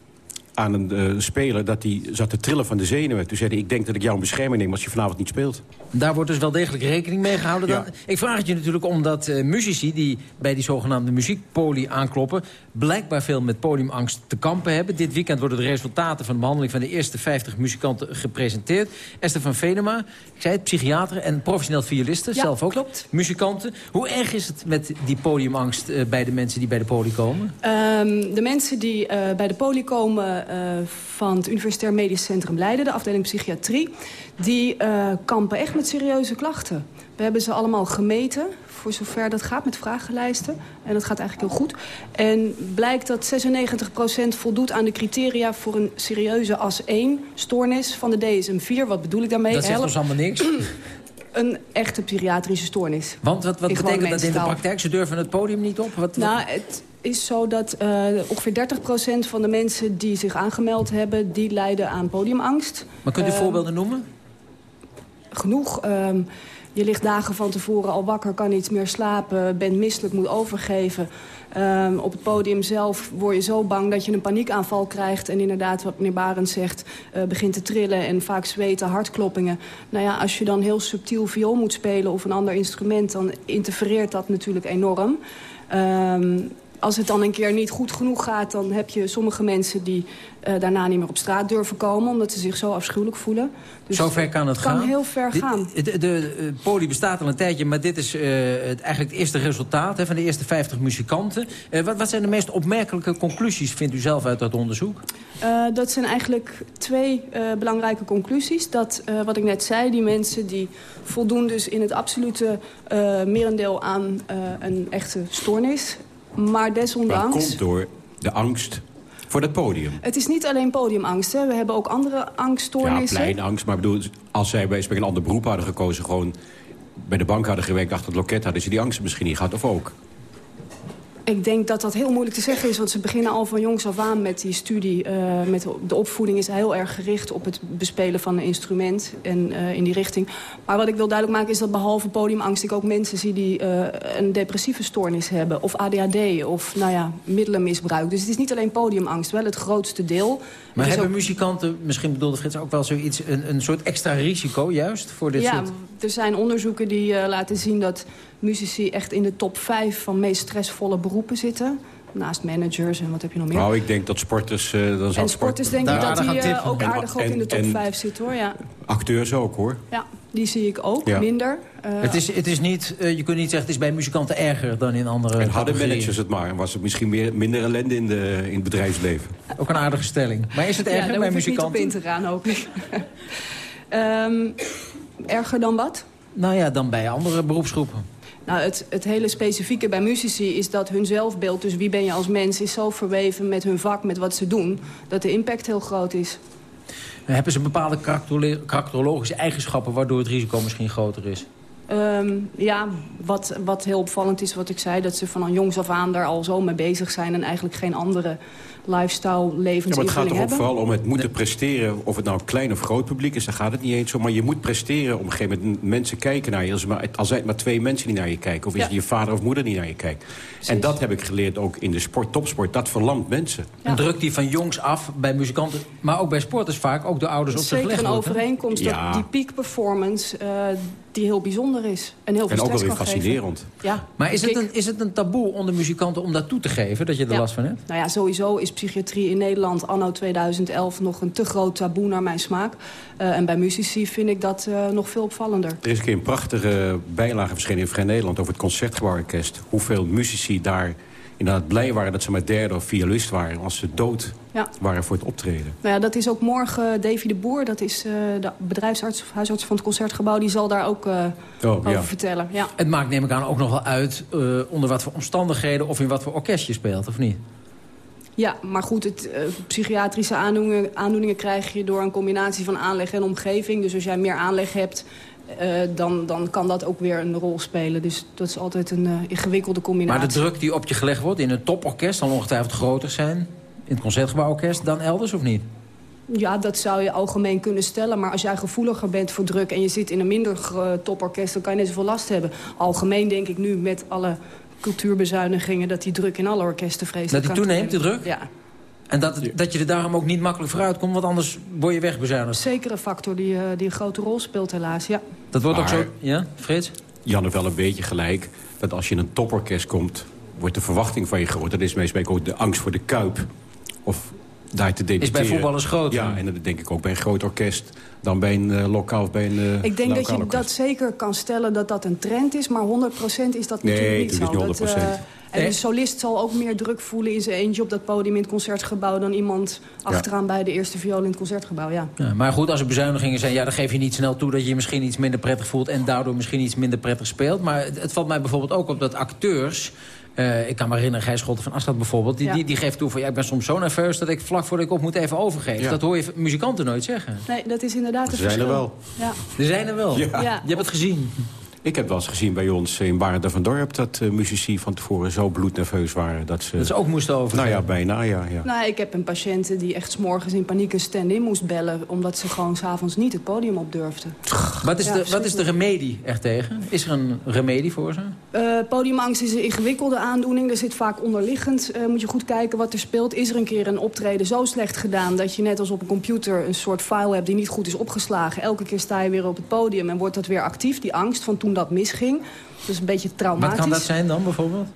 aan een eh, speler dat hij zat te trillen van de zenuwen. Toen zei hij, ik denk dat ik jou in bescherming neem als je vanavond niet speelt. Daar wordt dus wel degelijk rekening mee gehouden. Dan. Ik vraag het je natuurlijk omdat eh, muzici die bij die zogenaamde muziekpolie aankloppen... blijkbaar veel met podiumangst te kampen hebben. Dit weekend worden de resultaten van de behandeling... van de eerste 50 muzikanten gepresenteerd. Esther van Venema, ik zei het, psychiater en professioneel violiste. Ja, zelf ook muzikanten. Hoe erg is het met die podiumangst eh, bij de mensen die bij de poli komen? Ehm, de mensen die eh, bij de poli komen van het Universitair Medisch Centrum Leiden... de afdeling psychiatrie, die eh, kampen echt met serieuze klachten. We hebben ze allemaal gemeten, voor zover dat gaat, met vragenlijsten. En dat gaat eigenlijk heel goed. En blijkt dat 96% voldoet aan de criteria voor een serieuze AS1-stoornis van de DSM-4. Wat bedoel ik daarmee? Dat zegt ons allemaal niks. [clears throat] Een echte psychiatrische stoornis. Want wat, wat betekent dat in de praktijk? Ze durven het podium niet op? Wat, wat- Nou, het is zo dat eh, ongeveer 30% van de mensen die zich aangemeld hebben... die lijden aan podiumangst. maar kunt u Ehm, voorbeelden noemen? Genoeg. Ehm, je ligt dagen van tevoren al wakker, kan niet meer slapen... bent misselijk, moet overgeven. Ehm, op het podium zelf word je zo bang dat je een paniekaanval krijgt... en inderdaad, wat meneer Barend zegt, eh, begint te trillen... en vaak zweten, hartkloppingen. Nou ja, als je dan heel subtiel viool moet spelen of een ander instrument... dan interfereert dat natuurlijk enorm. Ehm, als het dan een keer niet goed genoeg gaat... dan heb je sommige mensen die eh, daarna niet meer op straat durven komen... omdat ze zich zo afschuwelijk voelen. Dus Zo ver kan het kan gaan? heel ver Dit- gaan. De, de, de eh, poli bestaat al een tijdje, maar dit is eh, het, eigenlijk het eerste resultaat hè, van de eerste 50 muzikanten. Wat, wat zijn de meest opmerkelijke conclusies, vindt u zelf uit dat onderzoek? Dat zijn eigenlijk twee belangrijke conclusies. Dat, wat ik net zei, die mensen die voldoen dus in het absolute merendeel aan een echte stoornis. Maar Maar dat desondanks... komt door de angst voor dat podium. Het is niet alleen podiumangst. Hè. We hebben ook andere Ja, angststoornissen. pleinangst. Maar bedoel, als zij bij een ander beroep hadden gekozen... gewoon bij de bank hadden gewerkt achter het loket... hadden ze die angst misschien niet gehad, of ook? Ik denk dat dat heel moeilijk te zeggen is. Want ze beginnen al van jongs af aan met die studie. Uh, met de opvoeding is heel erg gericht op het bespelen van een instrument. En uh, in die richting. Maar wat ik wil duidelijk maken is dat behalve podiumangst... ik ook mensen zie die uh, een depressieve stoornis hebben. Of ADHD. Of nou ja, middelenmisbruik. Dus het is niet alleen podiumangst. Wel het grootste deel. Maar hebben ook... muzikanten, misschien bedoelde Frits ook wel zoiets... Een, een soort extra risico juist voor dit ja, soort... er zijn onderzoeken die laten zien dat muzici echt in de top 5 van meest stressvolle beroepen zitten. Naast managers en wat heb je nog meer? Nou, ik denk dat sporters... Uh, dan en sporters denk ik dat die uh, ook aardig ook in de top 5 zitten, hoor. Ja. Acteurs ook, hoor. Ja, die zie ik ook, ja. minder. Uh, het is, het is niet, je kunt niet zeggen, het is bij muzikanten erger dan in andere En hadden managers het maar, was het misschien meer, minder ellende in, de, in het bedrijfsleven. Ook een aardige stelling. Maar is het erger ja, bij muzikanten? Ja, daar niet op in te gaan, hoop ik. um, [laughs] erger dan wat? Nou ja, dan bij andere beroepsgroepen. Nou, het, het hele specifieke bij muzici is dat hun zelfbeeld... dus wie ben je als mens, is zo verweven met hun vak, met wat ze doen... dat de impact heel groot is. Hebben ze bepaalde karakterologische eigenschappen... waardoor het risico misschien groter is? Um, ja, wat, wat heel opvallend is wat ik zei... dat ze van jongs af aan daar al zo mee bezig zijn... en eigenlijk geen andere lifestyle, levensinvulling ja, maar het gaat toch ook vooral om het moeten presteren. Of het nou een klein of groot publiek is, dan gaat het niet eens zo. Maar je moet presteren. Op een gegeven moment mensen kijken naar je. Als, maar, als het maar twee mensen die naar je kijken. Of is het je vader of moeder die naar je kijkt. En dat heb ik geleerd ook in de sport, topsport. Dat verlamt mensen. Ja. Een druk die van jongs af bij muzikanten, maar ook bij sporters vaak... ook de ouders op zich leggen. Zeker een overeenkomst. Dat die peak performance... Uh, die heel bijzonder is. En heel veel en ook wel weer fascinerend. Ja, maar is het, een, is het een taboe onder muzikanten om dat toe te geven? Dat je er ja. last van hebt? Nou ja, sowieso is psychiatrie in Nederland anno 2011 nog een te groot taboe naar mijn smaak. Uh, en bij muzici vind ik dat uh, nog veel opvallender. Er is een keer een prachtige bijlage verschenen in Vrij Nederland... over het Concertgebouworkest. Hoeveel muzici daar inderdaad blij waren dat ze maar derde of violist waren... als ze dood ja. waren voor het optreden. Nou ja, dat is ook morgen Davy de Boer. Dat is uh, de bedrijfsarts of huisarts van het Concertgebouw. Die zal daar ook uh, oh, over ja. vertellen. Ja. Het maakt neem ik aan ook nog wel uit... Uh, onder wat voor omstandigheden of in wat voor orkest je speelt, of niet? Ja, maar goed, het, uh, psychiatrische aandoeningen, aandoeningen krijg je door een combinatie van aanleg en omgeving. Dus als jij meer aanleg hebt, uh, dan, dan kan dat ook weer een rol spelen. Dus dat is altijd een uh, ingewikkelde combinatie. Maar de druk die op je gelegd wordt in een toporkest... zal ongetwijfeld groter zijn in het Concertgebouworkest dan elders, of niet? Ja, dat zou je algemeen kunnen stellen. Maar als jij gevoeliger bent voor druk en je zit in een minder toporkest... dan kan je net zoveel last hebben. Algemeen denk ik nu met alle cultuurbezuinigingen... dat die druk in alle orkesten vreselijk Dat die toeneemt, de druk? Ja. En dat, dat je er daarom ook niet makkelijk vooruit komt, want anders word je wegbezuinigd. Zeker een factor die, uh, die een grote rol speelt, helaas, ja. Dat wordt maar, ook zo... Ja, Frits? Jan heeft wel een beetje gelijk dat als je in een toporkest komt... wordt de verwachting van je groot. Dat is meestal ook de angst voor de kuip. Of daar te debuteren. Is bij voetballers groot? Ja, en dat denk ik ook bij een groot orkest dan bij een uh, lokaal of bij een uh, Ik denk dat je orkest. dat zeker kan stellen dat dat een trend is... maar 100% is dat nee, natuurlijk niet zo. Nee, het is niet 100%. Dat, uh, en de solist zal ook meer druk voelen in zijn eentje op dat podium in het concertgebouw... dan iemand achteraan ja. bij de eerste viool in het concertgebouw, ja. ja. Maar goed, als er bezuinigingen zijn, ja, dan geef je niet snel toe... dat je je misschien iets minder prettig voelt en daardoor misschien iets minder prettig speelt. Maar het, het valt mij bijvoorbeeld ook op dat acteurs... Uh, ik kan me herinneren, Gijs Scholte van Astad bijvoorbeeld... Die, ja. die, die geeft toe van, ja, ik ben soms zo nerveus... dat ik vlak voordat ik op moet even overgeven. Ja. Dat hoor je muzikanten nooit zeggen. Nee, dat is inderdaad het Er zijn er wel. Ja. Er zijn er wel. Ja. Je hebt het gezien. Ik heb wel eens gezien bij ons in Barend van Dorp... dat uh, muzici van tevoren zo bloednerveus waren. Dat ze, dat ze ook moesten over. Nou ja, bijna, ja. ja. Nou, ik heb een patiënt die echt s'morgens in paniek een stand-in moest bellen... omdat ze gewoon s'avonds niet het podium op durfde. Wat is, ja, de, wat is de remedie er tegen? Is er een remedie voor ze? Uh, podiumangst is een ingewikkelde aandoening. Er zit vaak onderliggend. Uh, moet je goed kijken wat er speelt. Is er een keer een optreden zo slecht gedaan... dat je net als op een computer een soort file hebt die niet goed is opgeslagen. Elke keer sta je weer op het podium en wordt dat weer actief. Die angst van toen dat misging. Is een beetje traumatisch. Wat kan dat zijn dan bijvoorbeeld?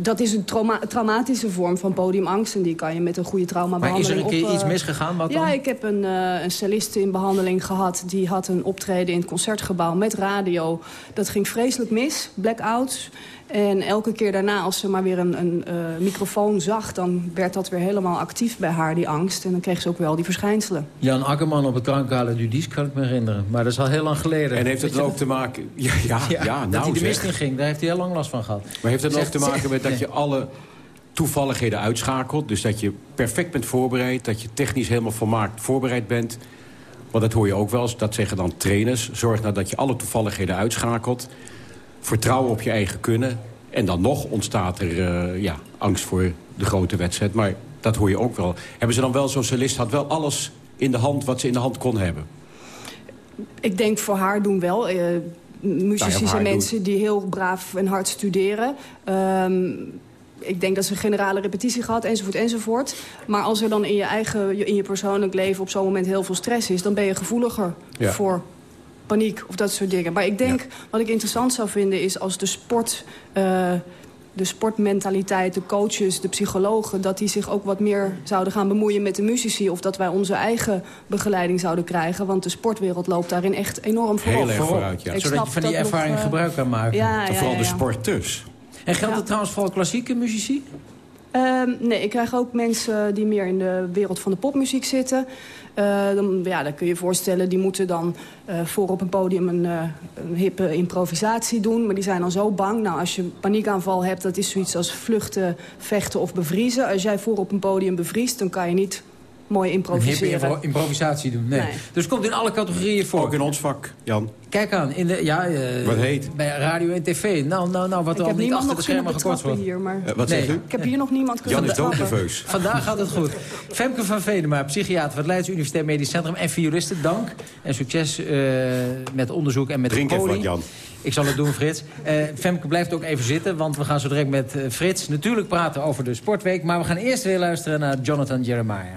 Dat is een trauma traumatische vorm van podiumangst. En die kan je met een goede traumabehandeling Maar is er een keer op, iets misgegaan? Wat dan? Ja, ik heb een, uh, een celliste in behandeling gehad. Die had een optreden in het Concertgebouw met radio. Dat ging vreselijk mis. Blackouts. En elke keer daarna, als ze maar weer een, een uh, microfoon zag... dan werd dat weer helemaal actief bij haar, die angst. En dan kreeg ze ook wel die verschijnselen. Jan Akkerman op het Krankale Dudies kan ik me herinneren. Maar dat is al heel lang geleden. En heeft het ook te maken... Ja, ja, ja, ja dat nou hij de zeg. mist in ging, daar heeft hij heel lang last van gehad. Maar heeft het ook te maken met dat je alle toevalligheden uitschakelt? Dus dat je perfect bent voorbereid, dat je technisch helemaal volmaakt voorbereid bent... Want dat hoor je ook wel eens, dat zeggen dan trainers. Zorg nou dat je alle toevalligheden uitschakelt. Vertrouwen op je eigen kunnen. En dan nog ontstaat er uh, ja, angst voor de grote wedstrijd. Maar dat hoor je ook wel. Hebben ze dan wel, zo'n solist had wel alles in de hand wat ze in de hand kon hebben? Ik denk voor haar doen wel. Uh, muzici zijn mensen die heel braaf en hard studeren. Um, ik denk dat ze een generale repetitie gehad, enzovoort, enzovoort. Maar als er dan in je eigen, in je persoonlijk leven op zo'n moment heel veel stress is... dan ben je gevoeliger voor paniek of dat soort dingen. Maar ik denk, wat ik interessant zou vinden is als de sport... Uh, de sportmentaliteit, de coaches, de psychologen... dat die zich ook wat meer zouden gaan bemoeien met de muzici... of dat wij onze eigen begeleiding zouden krijgen. Want de sportwereld loopt daarin echt enorm voorop. Heel erg vooruit, ja. Zodat je van die ervaring nog, gebruik kan maken. Ja, ja, Vooral de sporters. En geldt het trouwens voor klassieke muzici? Um, nee, ik krijg ook mensen die meer in de wereld van de popmuziek zitten. Uh, dan, ja, dan kun je je voorstellen, die moeten dan uh, voor op een podium een, uh, een, hippe improvisatie doen. Maar die zijn dan zo bang. Nou, als je paniekaanval hebt, dat is zoiets als vluchten, vechten of bevriezen. Als jij voor op een podium bevriest, dan kan je niet mooi improviseren. Improvisatie doen, nee. nee. Dus komt in alle categorieën voor. Ook in ons vak, Jan. Kijk aan, in de, ja, uh, wat heet? bij radio en tv. Nou, nou, nou wat er al niet achter de schermen gekort wordt. Hier, maar... Uh, wat nee. zegt u? Ik heb hier nog niemand kunnen Jan is doodnerveus. [laughs] Vandaag gaat het goed. Femke van Venema, psychiater van het Leids Universitair Medisch Centrum... en violiste, dank. En succes uh, met onderzoek en met Drink de even wat, Jan. Ik zal het doen, Frits. Femke blijft ook even zitten, want we gaan zo direct met Frits... natuurlijk praten over de sportweek. Maar we gaan eerst weer luisteren naar Jonathan Jeremiah.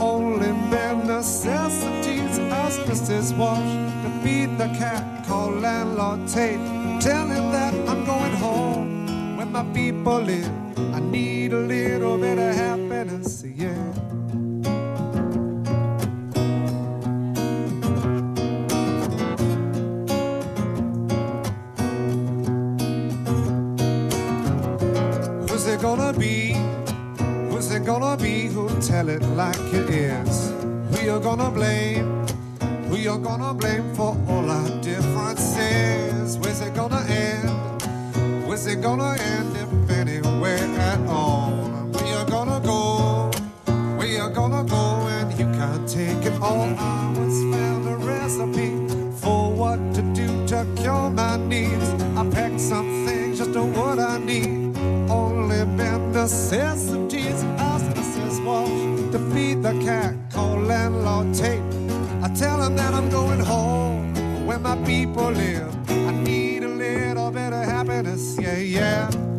only bare necessities. Auspices wash to feed the cat called landlord Tate. Tell him that I'm going home where my people live. I need a little bit of happiness, yeah. Who's it gonna be? It gonna be who'll tell it like it is? Who you gonna blame? Who you gonna blame for all our differences? Where's it gonna end? Where's it gonna end if anywhere at all? Where you gonna go? Where you gonna go and you can't take it all? I once found a recipe for what to do to cure my needs. I packed some things just to what I need. Only been necessities, to feed the cat called landlord Tate. I tell him that I'm going home where my people live. I need a little bit of happiness, yeah, yeah.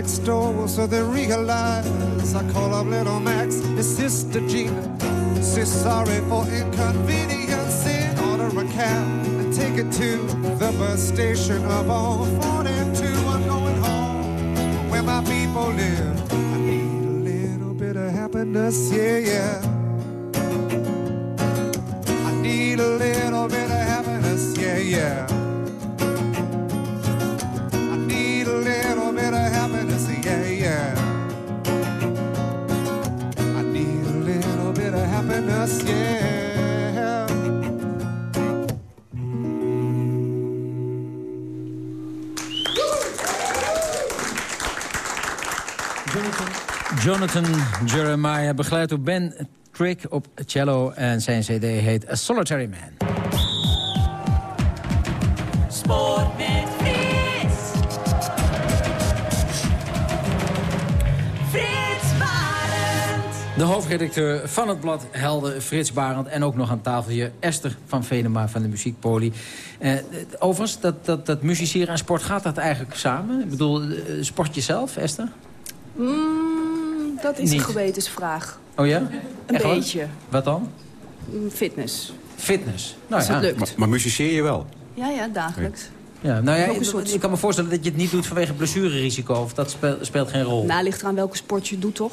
Next door so they realize I call up little Max, his sister Gina. Say sorry for inconvenience and order a cab and take it to the bus station up on 42. I'm going home where my people live. I need a little bit of happiness, yeah, yeah. Jonathan Jeremiah, begeleid door Ben Trick op cello. En zijn cd heet A Solitary Man. Sport met Frits. Frits Barend. De hoofdredacteur van het blad Helden, Frits Barend. En ook nog aan tafel hier Esther van Venema van de Muziekpoli. Uh, overigens, dat, dat, dat musiceren en sport, gaat dat eigenlijk samen? Ik bedoel, uh, sport je zelf, Esther? Mm, dat is Niet. een gewetensvraag. Oh ja? Een Echt beetje. Wat dan? Mm, Fitness. Fitness. Nou ja. lukt. Maar, maar je wel? Ja, ja, dagelijks. Ja, nou ja, ik, soort- ik kan me voorstellen dat je het niet doet vanwege blessurerisico. Of dat speelt, speelt geen rol. Nou, ligt eraan welke sport je doet, toch?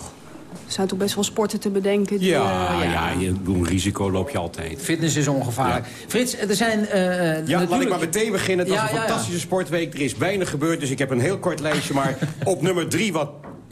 Er zijn toch best wel sporten te bedenken die... Ja, eh, ja. je, een risico loop je altijd. Fitness is ongevaarlijk. Frits, er zijn eh, Ja, natuurlijk... laat ik maar meteen beginnen. Het was Ja, een ja, ja. fantastische sportweek. Er is weinig gebeurd, dus ik heb een heel kort lijstje. Maar [laughs] op nummer drie wat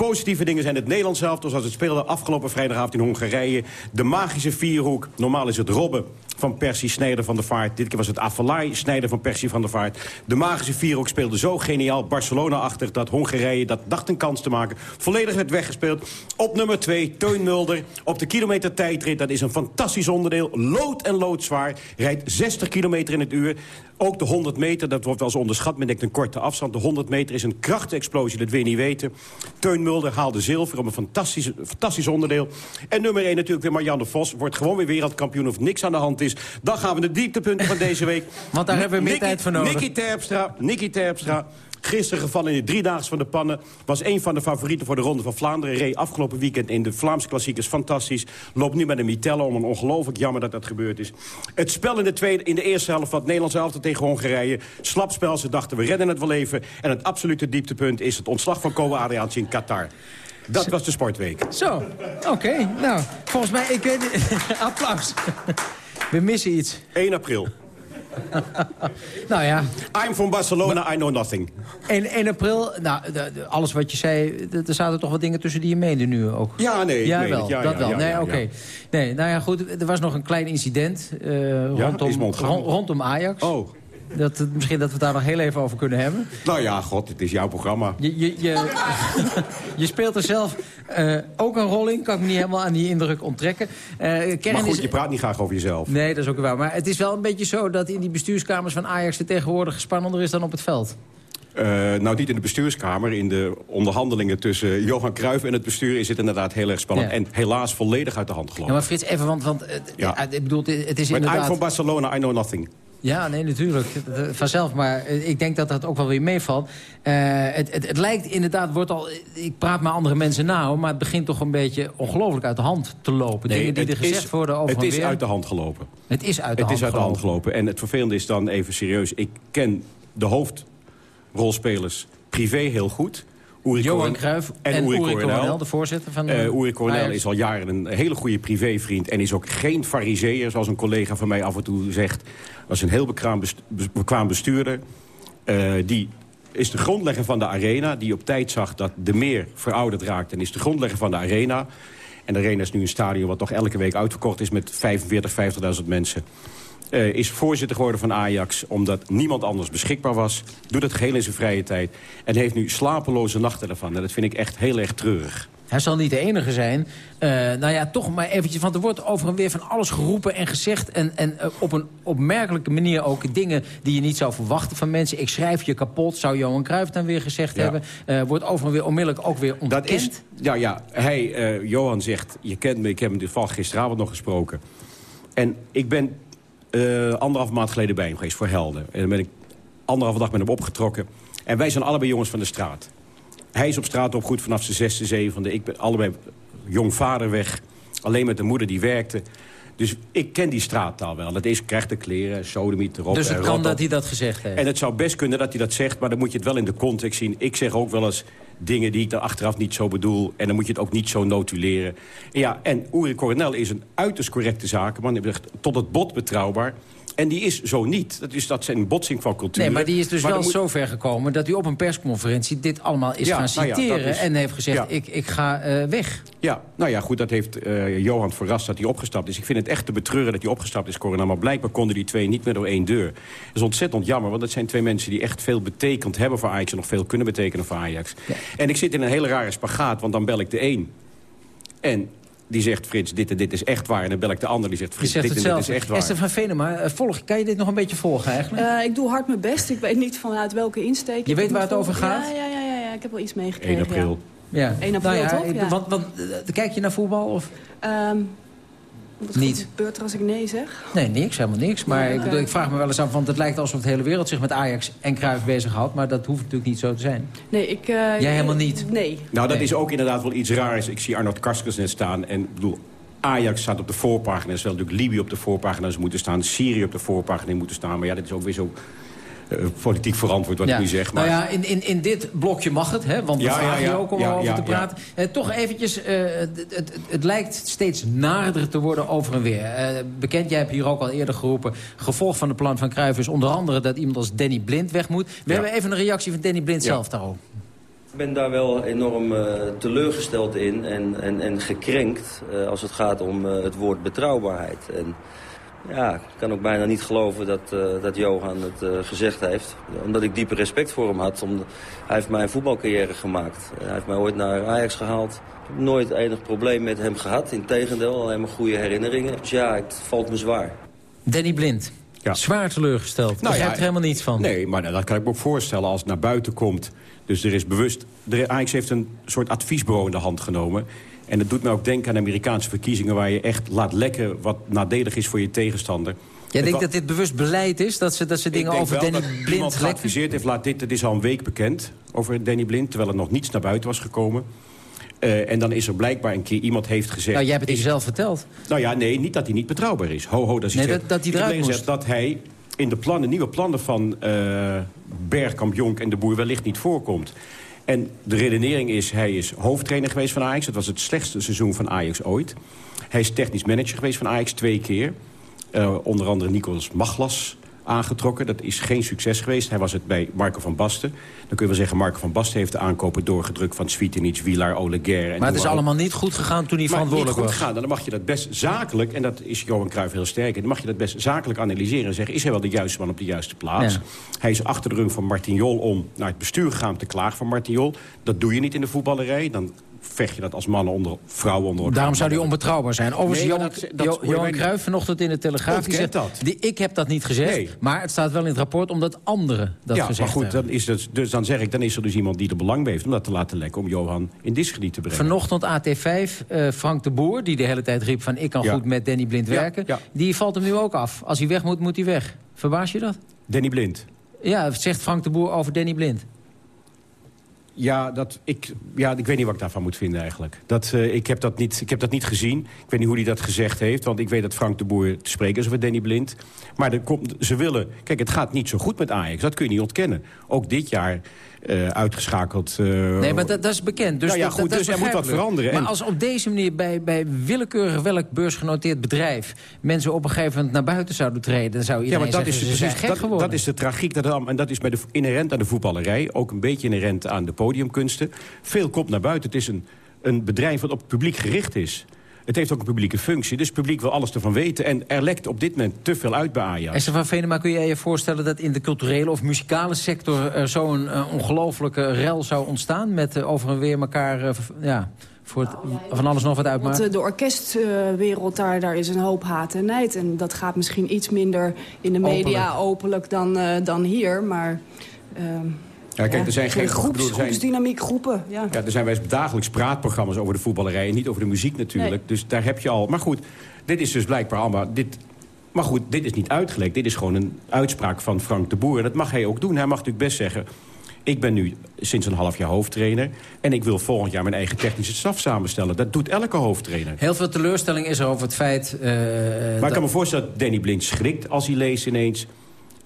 positieve dingen zijn het Nederlands zelf. Zoals het speelde afgelopen vrijdagavond in Hongarije. De magische vierhoek. Normaal is het Robben van Persie Snijder van der Vaart. Dit keer was het Avalai Snijder van Persie van der Vaart. De magische vierhoek speelde zo geniaal Barcelona-achtig... dat Hongarije dat dacht een kans te maken. Volledig werd weggespeeld. Op nummer 2, Teun Mulder. Op de kilometer tijdrit, dat is een fantastisch onderdeel. Lood en loodzwaar. Rijdt 60 kilometer in het uur. Ook de 100 meter, dat wordt wel eens onderschat. Men denkt een korte afstand. De 100 meter is een krachtexplosie, dat wil je niet weten. Teun Mulder haalde zilver op een fantastisch, fantastisch onderdeel. En nummer 1 natuurlijk weer Marianne Vos. Wordt gewoon weer wereldkampioen of niks aan de hand is. Dan gaan we de dieptepunten van deze week. [laughs] Want daar hebben we meer Nicky- tijd voor nodig. Nicky Terpstra, Nicky Terpstra. Gisteren gevallen in de driedaags van de pannen. Was een van de favorieten voor de Ronde van Vlaanderen. Reed afgelopen weekend in de Vlaamse klassiekers fantastisch. Loopt nu met een Mitello om. Een ongelooflijk jammer dat dat gebeurd is. Het spel in de, tweede, in de eerste helft van het Nederlands elftal tegen Hongarije. Slap spel, ze dachten we redden het wel even. En het absolute dieptepunt is het ontslag van Koa Adriaanse in Qatar. Dat was de sportweek. Zo, oké. Nou, volgens mij, ik weet [laughs] Applaus. We missen iets. 1 april. [laughs] Nou ja. I'm from Barcelona, I know nothing. 1, 1 april, nou, de- de- alles wat je zei, er zaten toch wat dingen tussen die je meende nu ook. Ja, nee, Ja, wel, dat ja, wel. ja, nee, oké. Nee, nou ja, goed, er was nog een klein incident eh, rondom, rondom Ajax. Oh. Dat, het- misschien dat we het daar nog heel even over kunnen hebben. Nou ja, god, het is jouw programma. Je, je, je, [laughs] je speelt er zelf eh, ook een rol in. Kan ik me niet helemaal aan die indruk onttrekken. Eh, kern Maar goed, is, je praat niet graag over jezelf. Nee, dat is ook waar. Maar het is wel een beetje zo dat in die bestuurskamers van Ajax... het tegenwoordig spannender is dan op het veld. Eh, nou, niet in de bestuurskamer. In de onderhandelingen tussen Johan Cruijff en het bestuur... is het inderdaad heel erg spannend. Ja. En helaas volledig uit de hand gelopen. Ja, maar Frits, even, want, want eh, Ja. eh, ik bedoel, het is Met I'm inderdaad... from Barcelona, I know nothing. Ja, nee, natuurlijk. Vanzelf. Maar eh, ik denk dat dat ook wel weer meevalt. Eh, het, het, het lijkt inderdaad, wordt al, ik praat met andere mensen na... hoor, maar het begint toch een beetje ongelooflijk uit de hand te lopen. Dingen die er gezegd is- worden over Het en is weer. uit de hand gelopen. Het is uit de het hand is uit de hand gelopen. En het vervelende is dan even serieus. Ik ken de hoofdrolspelers privé heel goed. Uri Johan Cruijff en, Uri Uri. Coronel, de voorzitter van de Eh Uri Coronel Ajax. is al jaren een hele goede privévriend... en is ook geen fariseer, zoals een collega van mij af en toe zegt. Was een heel bekwaam, best- bekwaam bestuurder. Eh, die is de grondlegger van de Arena... die op tijd zag dat de meer verouderd raakt... en is de grondlegger van de Arena. En de Arena is nu een stadion wat toch elke week uitverkocht is... met 45, 50.000 mensen. Eh, is voorzitter geworden van Ajax omdat niemand anders beschikbaar was. Doet het geheel in zijn vrije tijd. En heeft nu slapeloze nachten ervan. En dat vind ik echt heel erg treurig. Hij zal niet de enige zijn. Eh, nou ja, toch maar eventjes, want er wordt over en weer van alles geroepen en gezegd. En, en eh, op een opmerkelijke manier ook dingen die je niet zou verwachten van mensen. Ik schrijf je kapot, zou Johan Cruijff dan weer gezegd Ja. hebben. Eh, wordt over en weer onmiddellijk ook weer ontkend. Dat is, ja, ja, hij, Johan zegt, je kent me, ik heb hem toevallig gisteravond nog gesproken. En ik ben anderhalf maand geleden bij hem geweest voor Helden. En dan ben ik anderhalve dag met hem opgetrokken. En wij zijn allebei jongens van de straat. Hij is op straat opgegroeid vanaf zijn zesde, zevende. Ik ben allebei jong vader weg. Alleen met de moeder die werkte. Dus ik ken die straattaal wel. Dat is, krijgt de kleren, sodemiet erop. dus en het kan dat hij dat gezegd heeft. En het zou best kunnen dat hij dat zegt, maar dan moet je het wel in de context zien. Ik zeg ook wel eens dingen die ik dan achteraf niet zo bedoel. En dan moet je het ook niet zo notuleren. Ja, en Uri Coronel is een uiterst correcte zakenman. Tot het bot betrouwbaar. En die is zo niet. Dat is, dat is een botsing van cultuur. Nee, maar die is dus wel moet... zo ver gekomen... dat hij op een persconferentie dit allemaal is Ja, gaan nou ja, citeren... is- en heeft gezegd, ja. ik, ik ga eh, weg. Ja, nou ja, goed, dat heeft eh, Johan verrast dat hij opgestapt is. Ik vind het echt te betreuren dat hij opgestapt is, Coronel. Maar blijkbaar konden die twee niet meer door één deur. Dat is ontzettend jammer, want dat zijn twee mensen die echt veel betekend hebben voor Ajax... en nog veel kunnen betekenen voor Ajax. En ik zit in een hele rare spagaat, want dan bel ik de een... en die zegt, Frits, dit en dit is echt waar. En dan bel ik de ander, die zegt, Frits, zegt dit en dit is echt waar. Esther van Venema, eh, volg, kan je dit nog een beetje volgen eigenlijk? Eh, ik doe hard mijn best. Ik weet niet vanuit welke insteek. Je weet waar het over gaat? Ja, ja, ja, ja, ja. ik heb wel iets meegekregen. 1 april. Ja. 1 april, nou ja, toch? Ja. Want, want, eh, kijk je naar voetbal? Of? Ehm, wat Niet. gebeurt er als ik nee zeg? Nee, niks, helemaal niks. Maar Ja, ik, bedoel, ik vraag me wel eens af, want het lijkt alsof de hele wereld zich met Ajax en Cruijff bezighoudt. Maar dat hoeft natuurlijk niet zo te zijn. Nee, ik... eh, Jij helemaal niet? Nee. Nou, dat Nee. is ook inderdaad wel iets raars. Ik zie Arnold Karskens net staan. En ik bedoel, Ajax staat op de voorpagina. Er zou natuurlijk Libië op de voorpagina's moeten staan. Syrië op de voorpagina moeten staan. Maar ja, dat is ook weer zo politiek verantwoord wat Ja. ik nu zeg. Maar... Nou ja, in, in, in dit blokje mag het, hè? want we Ja, vragen ja, ja. je ook om Ja, over ja, te ja. praten. Eh, toch eventjes, eh, het, het, het lijkt steeds naarder te worden over en weer. Eh, bekend, jij hebt hier ook al eerder geroepen... gevolg van de plan van Cruijff is onder andere dat iemand als Danny Blind weg moet. We hebben even een reactie van Danny Blind zelf daarop. Ik ben daar wel enorm eh, teleurgesteld in en, en, en gekrenkt eh, als het gaat om eh, het woord betrouwbaarheid. En ja, ik kan ook bijna niet geloven dat, eh, dat Johan het eh, gezegd heeft. Omdat ik diepe respect voor hem had. Om, hij heeft mijn voetbalcarrière gemaakt. Hij heeft mij ooit naar Ajax gehaald. Ik heb nooit enig probleem met hem gehad. Integendeel, alleen maar goede herinneringen. Dus ja, het valt me zwaar. Danny Blind, zwaar teleurgesteld. Nou, Begrijpt ja, er helemaal niets van. Nee, maar dat kan ik me ook voorstellen als het naar buiten komt. Dus er is bewust... De Ajax heeft een soort adviesbureau in de hand genomen. En dat doet me ook denken aan Amerikaanse verkiezingen... waar je echt laat lekken wat nadelig is voor je tegenstander. Jij Het denkt wa- dat dit bewust beleid is? Dat ze, dat ze Ik dingen denk over Danny Blind iemand geadviseerd heeft... laat dit, het is al een week bekend over Danny Blind... terwijl er nog niets naar buiten was gekomen. Eh, en dan is er blijkbaar een keer iemand heeft gezegd... Nou, jij hebt het is- hier zelf verteld. Nou ja, nee, niet dat hij niet betrouwbaar is. Ho, ho, dat is Nee, dat- dat hij Ik eruit moest. dat hij in de plannen, nieuwe plannen van eh Bergkamp, Jonk en de Boer wellicht niet voorkomt. En de redenering is, hij is hoofdtrainer geweest van Ajax. Dat was het slechtste seizoen van Ajax ooit. Hij is technisch manager geweest van Ajax twee keer. Eh, onder andere Nicolas Maglas aangetrokken. Dat is geen succes geweest. Hij was het bij Marco van Basten. Dan kun je wel zeggen, Marco van Basten heeft de aankopen doorgedrukt... van Svitinic, Wilar, Oleguer. en Maar het is allemaal niet goed gegaan toen hij Maar niet verantwoordelijk goed was. gegaan. Dan mag je dat best zakelijk, en dat is Johan Cruijff heel sterk... dan mag je dat best zakelijk analyseren en zeggen... is hij wel de juiste man op de juiste plaats? Ja. Hij is achter de rug van Martin Jol om naar het bestuur gegaan... te klagen van Martin Jol. Dat doe je niet in de voetballerij. Dan vecht je dat als mannen onder vrouwen onder elkaar. Daarom zou hij onbetrouwbaar zijn. Overigens, Nee, Johan, Johan Cruijff vanochtend in de Telegraaf... die zegt, dat. Die, ik heb dat niet gezegd, Nee. maar het staat wel in het rapport... omdat anderen dat ja, gezegd maar goed, hebben. dan, is dat, dus dan zeg ik, dan is er dus iemand die er belang bij heeft... om dat te laten lekken, om Johan in discrediet te brengen. Vanochtend AT5, eh, Frank de Boer, die de hele tijd riep van... ik kan Ja. goed met Danny Blind Ja, werken. ja. Die valt hem nu ook af. Als hij weg moet, moet hij weg. Verbaas je dat? Danny Blind. Ja, zegt Frank de Boer over Danny Blind. Ja, dat, ik, ja, ik weet niet wat ik daarvan moet vinden eigenlijk. Dat, eh, ik, heb dat niet, ik heb dat niet gezien. Ik weet niet hoe hij dat gezegd heeft. Want ik weet dat Frank de Boer te spreken is over Danny Blind. Maar er komt, ze willen... Kijk, het gaat niet zo goed met Ajax. Dat kun je niet ontkennen. Ook dit jaar eh, uitgeschakeld... eh, Nee, maar dat, dat is bekend. Dus Nou ja, dat, goed, dat dus er moet wat veranderen. Maar En- als op deze manier bij, bij willekeurig welk beursgenoteerd bedrijf... mensen op een gegeven moment naar buiten zouden treden... dan zou Ja, iedereen maar dat is, zeggen, precies, gek dat, geworden. dat is de tragiek. Dat, en dat is bij de, inherent aan de voetballerij. Ook een beetje inherent aan de podiumkunsten. Veel komt naar buiten. Het is een, een bedrijf wat op het publiek gericht is. Het heeft ook een publieke functie. Dus het publiek wil alles ervan weten. En er lekt op dit moment te veel uit bij Ajax. Esther van Venema, kun jij je voorstellen dat in de culturele of muzikale sector... er zo'n eh, ongelofelijke rel zou ontstaan met eh, over en weer elkaar... eh, ja, voor het, van alles nog wat Want eh, de orkestwereld, daar, daar is een hoop haat en nijd. En dat gaat misschien iets minder in de media openlijk dan, eh, dan hier. Maar ehm, Ja, kijk, er zijn geen groeps, ik bedoel, er zijn- groepsdynamiek, groepen. Ja. Ja, er zijn wij dagelijks praatprogramma's over de voetballerij... en niet over de muziek natuurlijk. Nee. Dus daar heb je al... Maar goed, dit is dus blijkbaar allemaal... Dit, maar goed, dit is niet uitgelekt. Dit is gewoon een uitspraak van Frank de Boer. En dat mag hij ook doen. Hij mag natuurlijk best zeggen... ik ben nu sinds een half jaar hoofdtrainer... en ik wil volgend jaar mijn eigen technische staf samenstellen. Dat doet elke hoofdtrainer. Heel veel teleurstelling is er over het feit... eh, Maar dat- ik kan me voorstellen dat Danny Blind schrikt als hij leest ineens...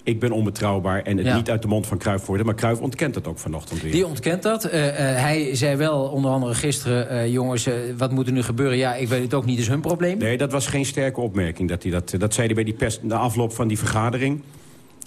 ik ben onbetrouwbaar en het Ja. niet uit de mond van Cruijff worden. Maar Cruijff ontkent dat ook vanochtend weer. Die ontkent dat. Eh, eh, hij zei wel onder andere gisteren... eh, jongens, wat moet er nu gebeuren? Ja, ik weet het ook niet, is hun probleem. Nee, dat was geen sterke opmerking. Dat, hij dat, dat zei hij bij die pers, de afloop van die vergadering.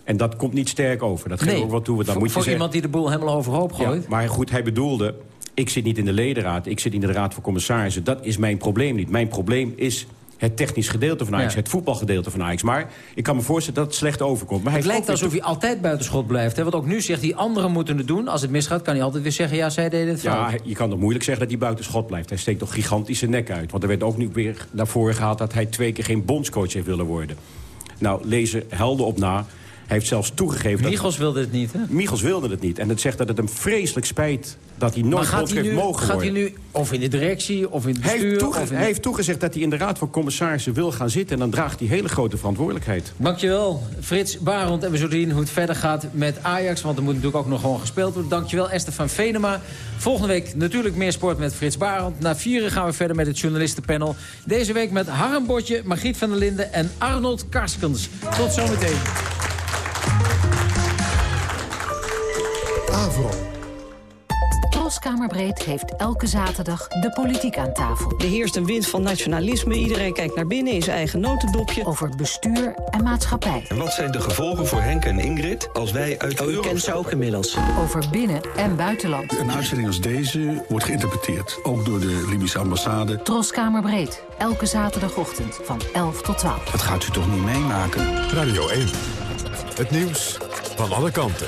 En dat komt niet sterk over. Dat geeft Nee, ook wat toe. Dan voor, moet je voor zeggen, iemand die de boel helemaal overhoop gooit. Ja, maar goed, hij bedoelde... ik zit niet in de ledenraad, ik zit in de raad van commissarissen. Dat is mijn probleem niet. Mijn probleem is het technisch gedeelte van Ajax, Ja. het voetbalgedeelte van Ajax. Maar ik kan me voorstellen dat het slecht overkomt. Maar hij het lijkt alsof hij altijd buitenschot blijft. Hè? Want ook nu zegt hij, anderen moeten het doen. Als het misgaat, kan hij altijd weer zeggen... ja, zij deden het fout. Ja, je kan toch moeilijk zeggen dat hij buiten schot blijft. Hij steekt toch gigantisch zijn nek uit. Want er werd ook nu weer naar voren gehaald... dat hij twee keer geen bondscoach heeft willen worden. Nou, lees er helden op na. Hij heeft zelfs toegegeven... Michels wilde het niet, hè? Michels wilde het niet. En het zegt dat het hem vreselijk spijt dat hij nooit gaat bondscoach mogen gaat worden. hij nu of in de directie of in het Hij heeft, bestuur? toege- of in hij heeft toegezegd dat hij in de Raad van Commissarissen wil gaan zitten... en dan draagt hij hele grote verantwoordelijkheid. Dankjewel, Frits Barend. En we zullen zien hoe het verder gaat met Ajax. Want er moet natuurlijk ook nog gewoon gespeeld worden. Dankjewel, Esther van Venema. Volgende week natuurlijk meer sport met Frits Barend. Na vieren gaan we verder met het journalistenpanel. Deze week met Harm Botje, Margriet van der Linden en Arnold Karskens. Tot zometeen. Avro. Troskamerbreed heeft elke zaterdag de politiek aan tafel. Er heerst een wind van nationalisme. Iedereen kijkt naar binnen in zijn eigen notendopje. Over bestuur en maatschappij. En wat zijn de gevolgen voor Henk en Ingrid als wij uit de Oh, u kent ze ook inmiddels. Over binnen- en buitenland. Een uitzending als deze wordt geïnterpreteerd, ook door de Libische ambassade. Troskamerbreed, elke zaterdagochtend van 11 tot 12. Dat gaat u toch niet meemaken? Radio 1. Het nieuws van alle kanten.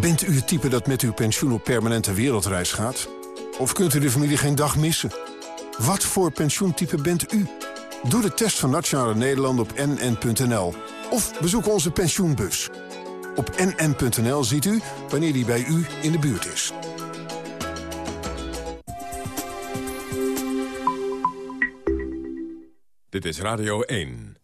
Bent u het type dat met uw pensioen op permanente wereldreis gaat? Of kunt u de familie geen dag missen? Wat voor pensioentype bent u? Doe de test van Nationale Nederlanden op nn.nl. Of bezoek onze pensioenbus. Op nn.nl ziet u wanneer die bij u in de buurt is. Dit is Radio 1.